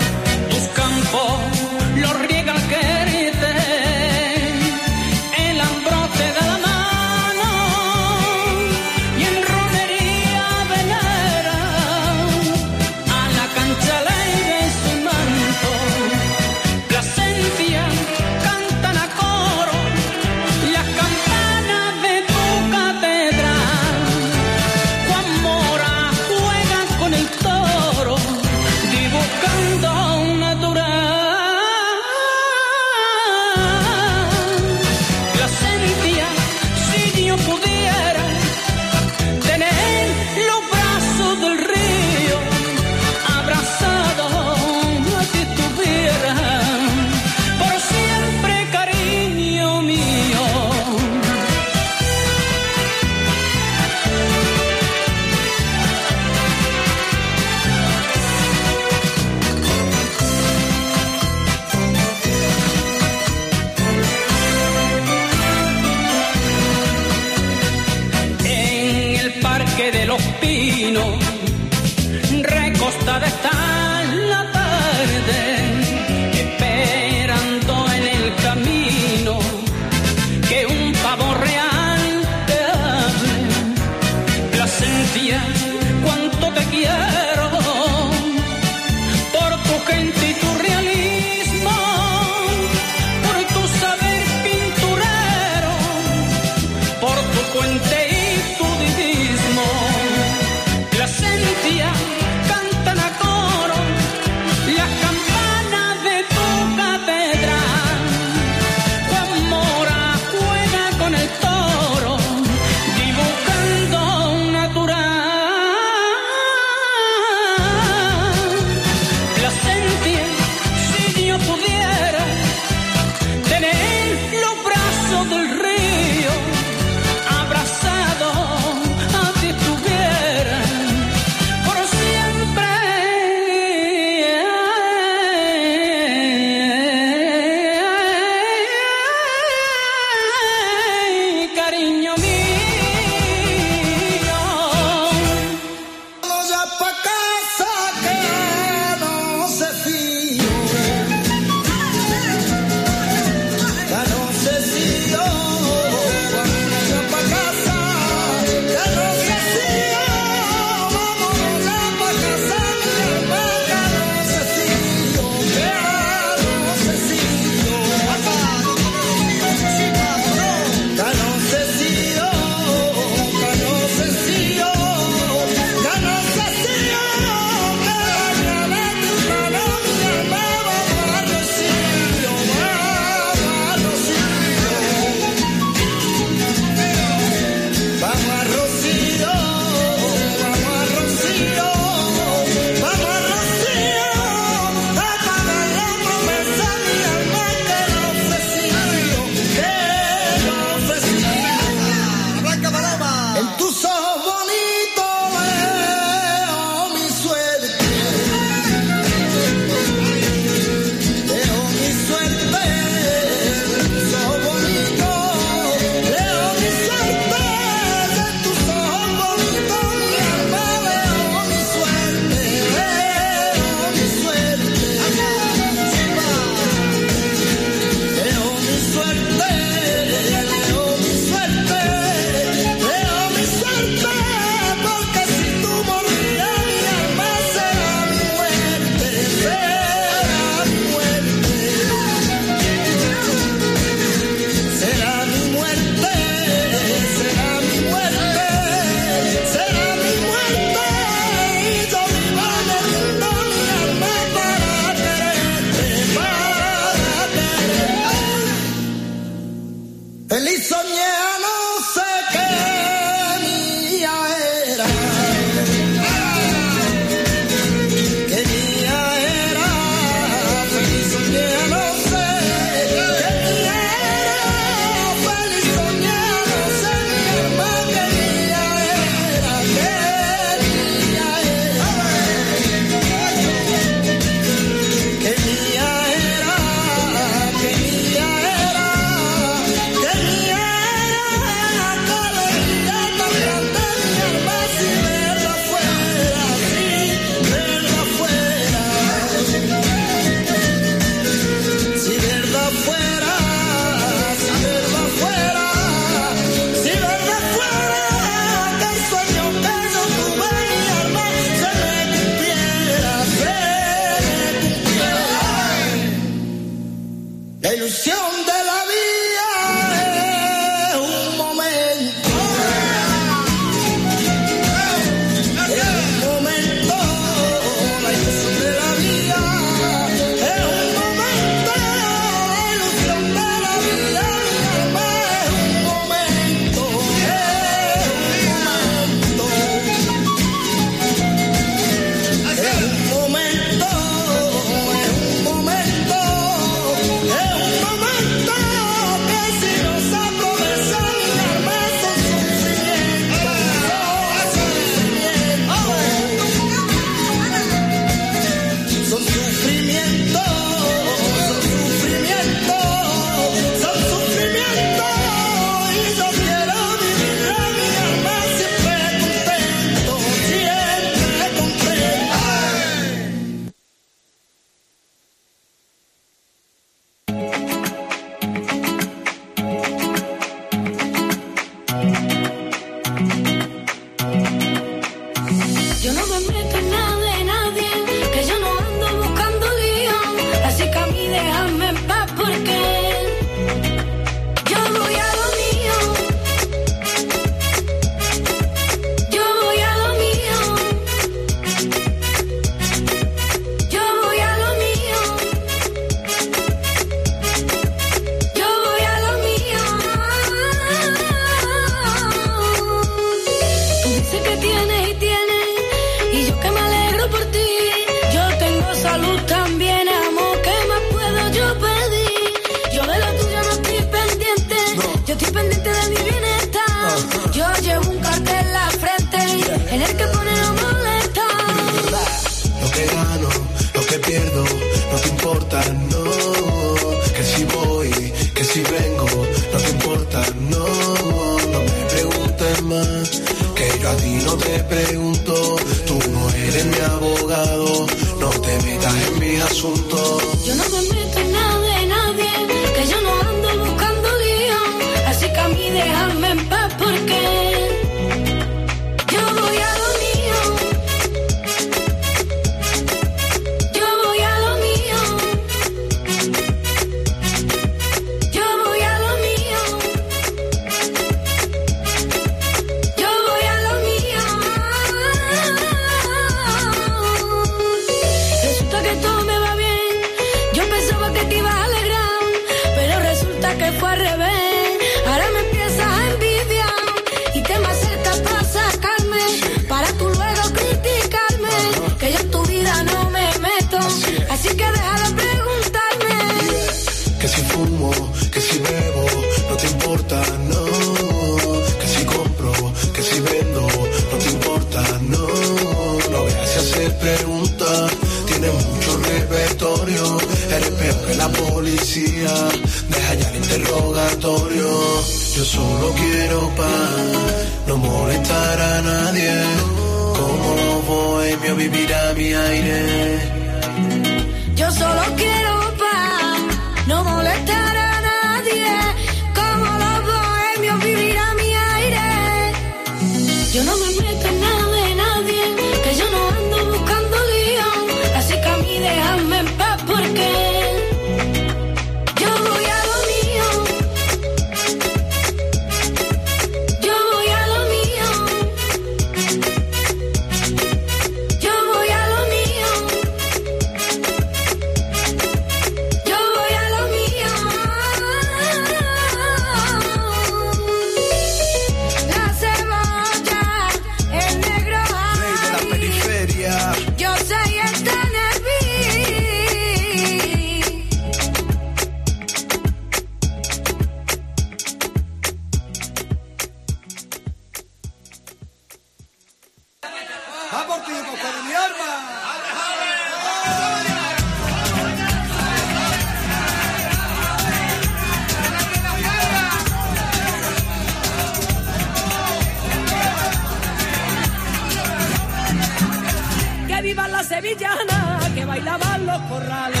Que vivan las sevillanas, que bailaban los corrales.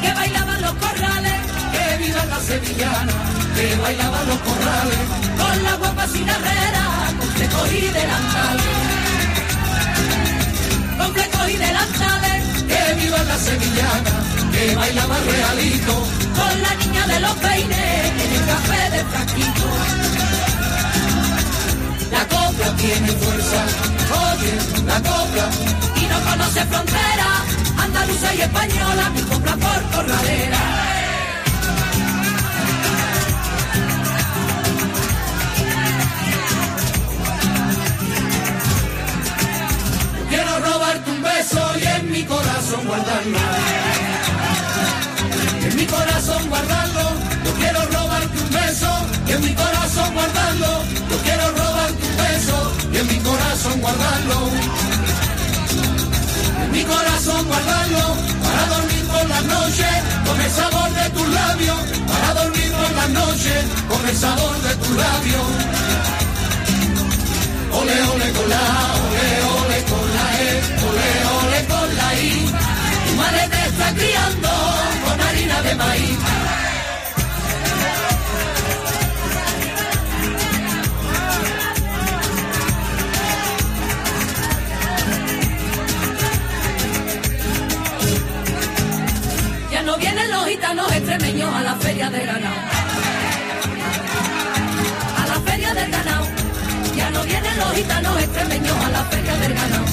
Que bailaban los corrales, Que vivan las sevillanas, que bailaban los corrales. con la guapa sin herrera, con flecos y delantales. Con flecos y delantales, Que vivan las sevillanas, que bailaban realito. con la niña de los peines, en el café de frasquito. La copla tiene fuerza, oye, la copla. Y no conoce frontera, andaluza y española, mi copla por corralera. Quiero robarte un beso y en mi corazón guardarlo. En mi corazón guardarlo. Yo quiero robarte un beso y en mi corazón guardarlo. Corazón guardarlo. En mi corazón guardarlo para dormir por las noches con el sabor de tus labios. Para dormir por las noches con el sabor de tus labios. Ole, ole con la, ole, ole con la E, ole, ole con la. Tu madre te está criando con harina de maíz. No vienen los gitanos extremeños a la feria del ganado. A la feria del ganado. Ya no vienen los gitanos extremeños a la feria del ganado.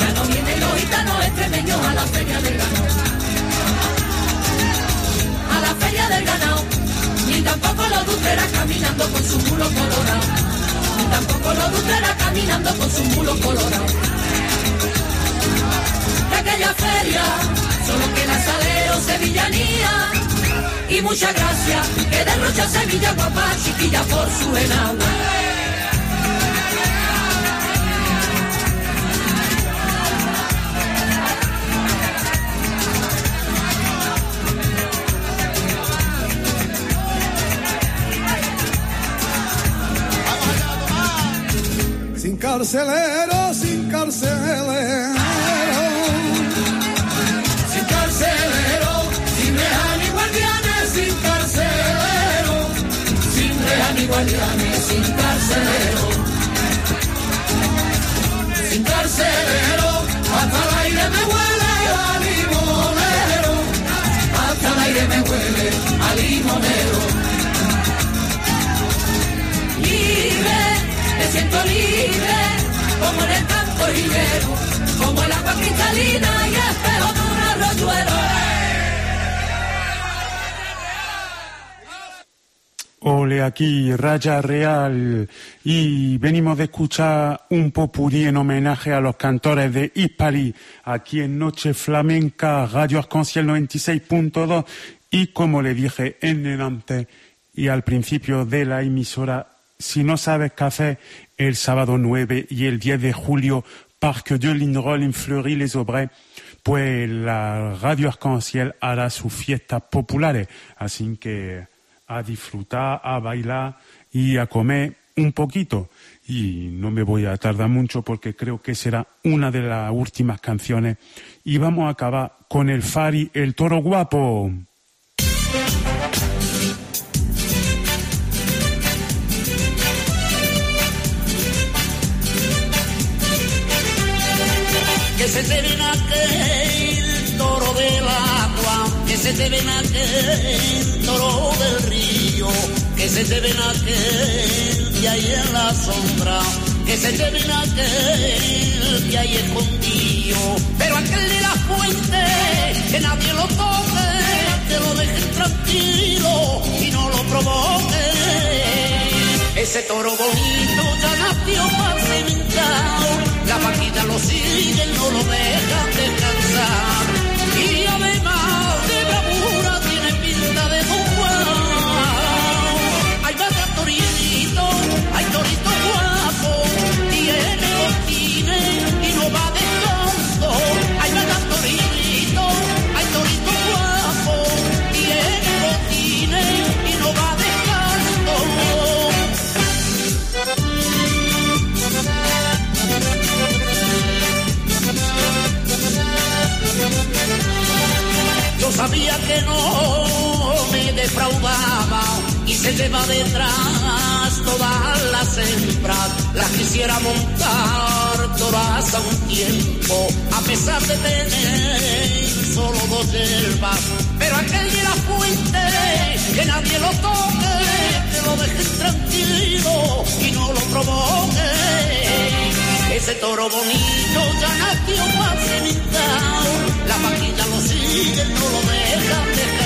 Ya no vienen los gitanos extremeños a la feria del ganado. A la feria del ganado. Ni tampoco los dutreras caminando con su mulo colorado. Ni tampoco los dutreras caminando con su mulo colorado. De aquella feria solo queda salero, sevillanía y mucha gracia que derrocha Sevilla guapa, chiquilla por su enagua. Sin carcelero, sin carcelero. Sin carcelero. Sin carcelero, hasta el aire me huele a limonero. Hasta el aire me huele a limonero. Libre, me siento libre, como en el campo ligero, como el agua cristalina y el espejo de un arroyuelo. Ole aquí, Raya Real. Y venimos de escuchar un popurrí en homenaje a los cantores de Hispali, aquí en Noche Flamenca, Radio Arconciel 96.2. Y como le dije en delante y al principio de la emisora, si no sabes qué hacer, el sábado 9 y el 10 de julio, Parque de Linrol en Fleury-les-Aubrais, pues la Radio Arconciel hará sus fiestas populares. Así que a disfrutar, a bailar y a comer un poquito. Y no me voy a tardar mucho porque creo que será una de las últimas canciones. Y vamos a acabar con el Fari, el toro guapo. que se se lleven aquel toro del río, que se lleven aquel que hay en la sombra, que se lleven aquel que hay escondido, pero aquel de la fuente, que nadie lo toque, que lo dejen tranquilo y no lo provoque. Ese toro bonito ya nació pacimentado, la vaquilla lo sigue, no lo dejan sabía que no me defraudaba y se lleva detrás todas las hembras. Las quisiera montar todas a un tiempo, a pesar de tener solo dos hierbas. Pero aquel de la fuente, que nadie lo toque, que lo dejen tranquilo y no lo provoque. Ese toro bonito ya nació pacimentado, la vaquilla lo sigue, no lo dejan.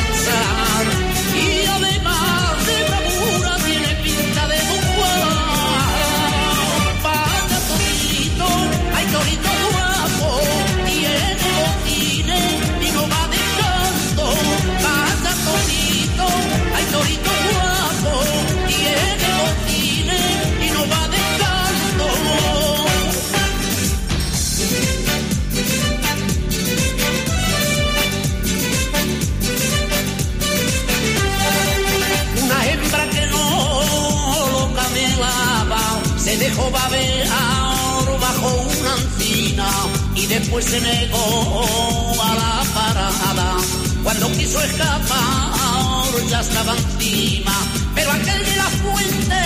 Dejó babear bajo una encina y después se negó a la parada. Cuando quiso escapar ya estaba encima, pero aquel de la fuente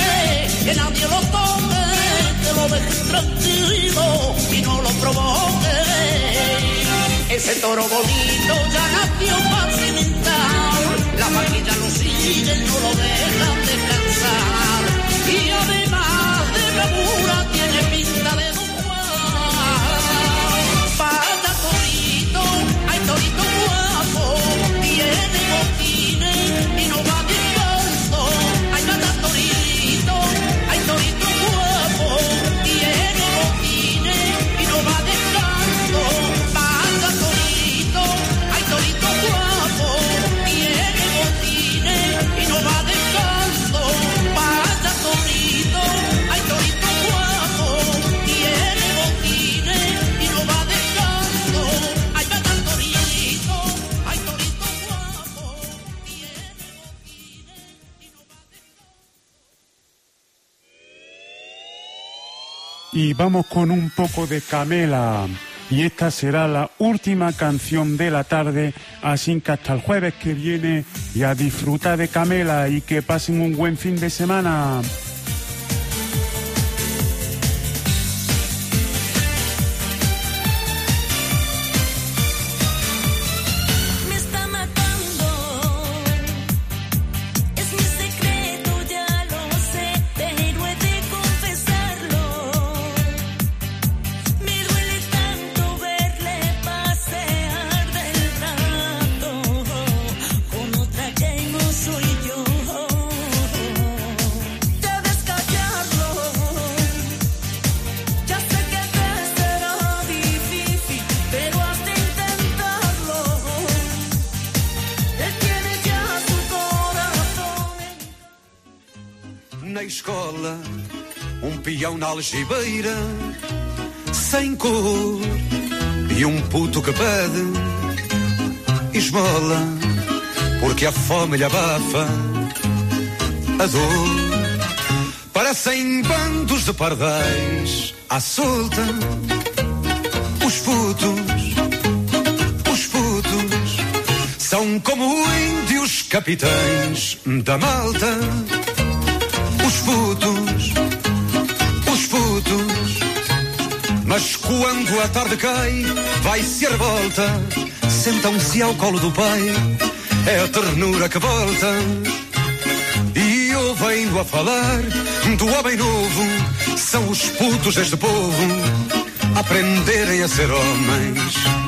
que nadie lo toque, que lo deje tranquilo y no lo provoque. Ese toro bonito ya nació pacimentado, la vaquilla lo sigue, no lo dejan descansar. Y de bravura tiene pinta de Don Juan. Vaya torito, hay torito Y vamos con un poco de Camela. Y esta será la última canción de la tarde, así que hasta el jueves que viene y a disfrutar de Camela y que pasen un buen fin de semana. A fome lhe abafa a dor. Parecem bandos de pardais à solta. Os putos, os putos, são como índios capitães da malta. Os putos, os putos, mas quando a tarde cai, vai-se a revolta, sentam-se ao colo do pai, é a ternura que volta. E ouvindo a falar do homem novo, são os putos deste povo, aprenderem a ser homens.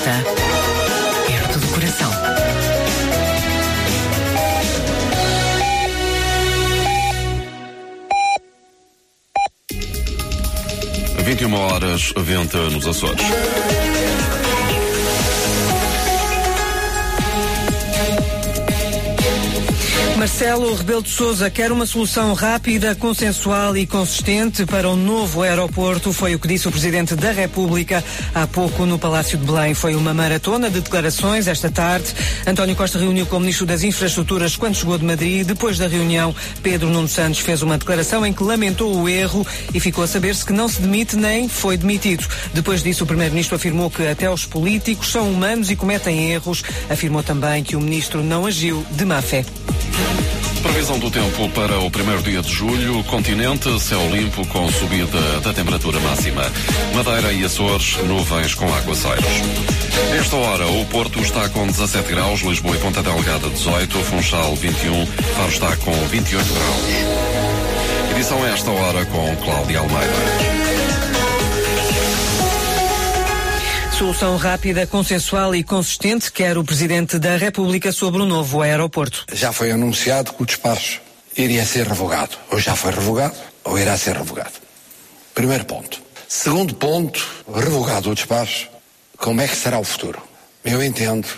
Vista, perto do coração. Vinte e uma horas, venta nos Açores. Marcelo Rebelo de Sousa quer uma solução rápida, consensual e consistente para o novo aeroporto, foi o que disse o Presidente da República há pouco no Palácio de Belém. Foi uma maratona de declarações esta tarde. António Costa reuniu com o Ministro das Infraestruturas quando chegou de Madrid. Depois da reunião, Pedro Nuno Santos fez uma declaração em que lamentou o erro e ficou a saber-se que não se demite nem foi demitido. Depois disso, o Primeiro-Ministro afirmou que até os políticos são humanos e cometem erros. Afirmou também que o Ministro não agiu de má fé. Previsão do tempo para o primeiro dia de julho, continente, céu limpo com subida da temperatura máxima. Madeira e Açores, nuvens com aguaceiros. Esta hora, o Porto está com 17 graus, Lisboa e Ponta Delgada 18, Funchal 21, Faro está com 28 graus. Edição esta hora com Cláudia Almeida. Solução rápida, consensual e consistente quer o Presidente da República sobre o novo aeroporto. Já foi anunciado que o despacho iria ser revogado. Ou já foi revogado, ou irá ser revogado. Primeiro ponto. Segundo ponto, revogado o despacho, como é que será o futuro? Eu entendo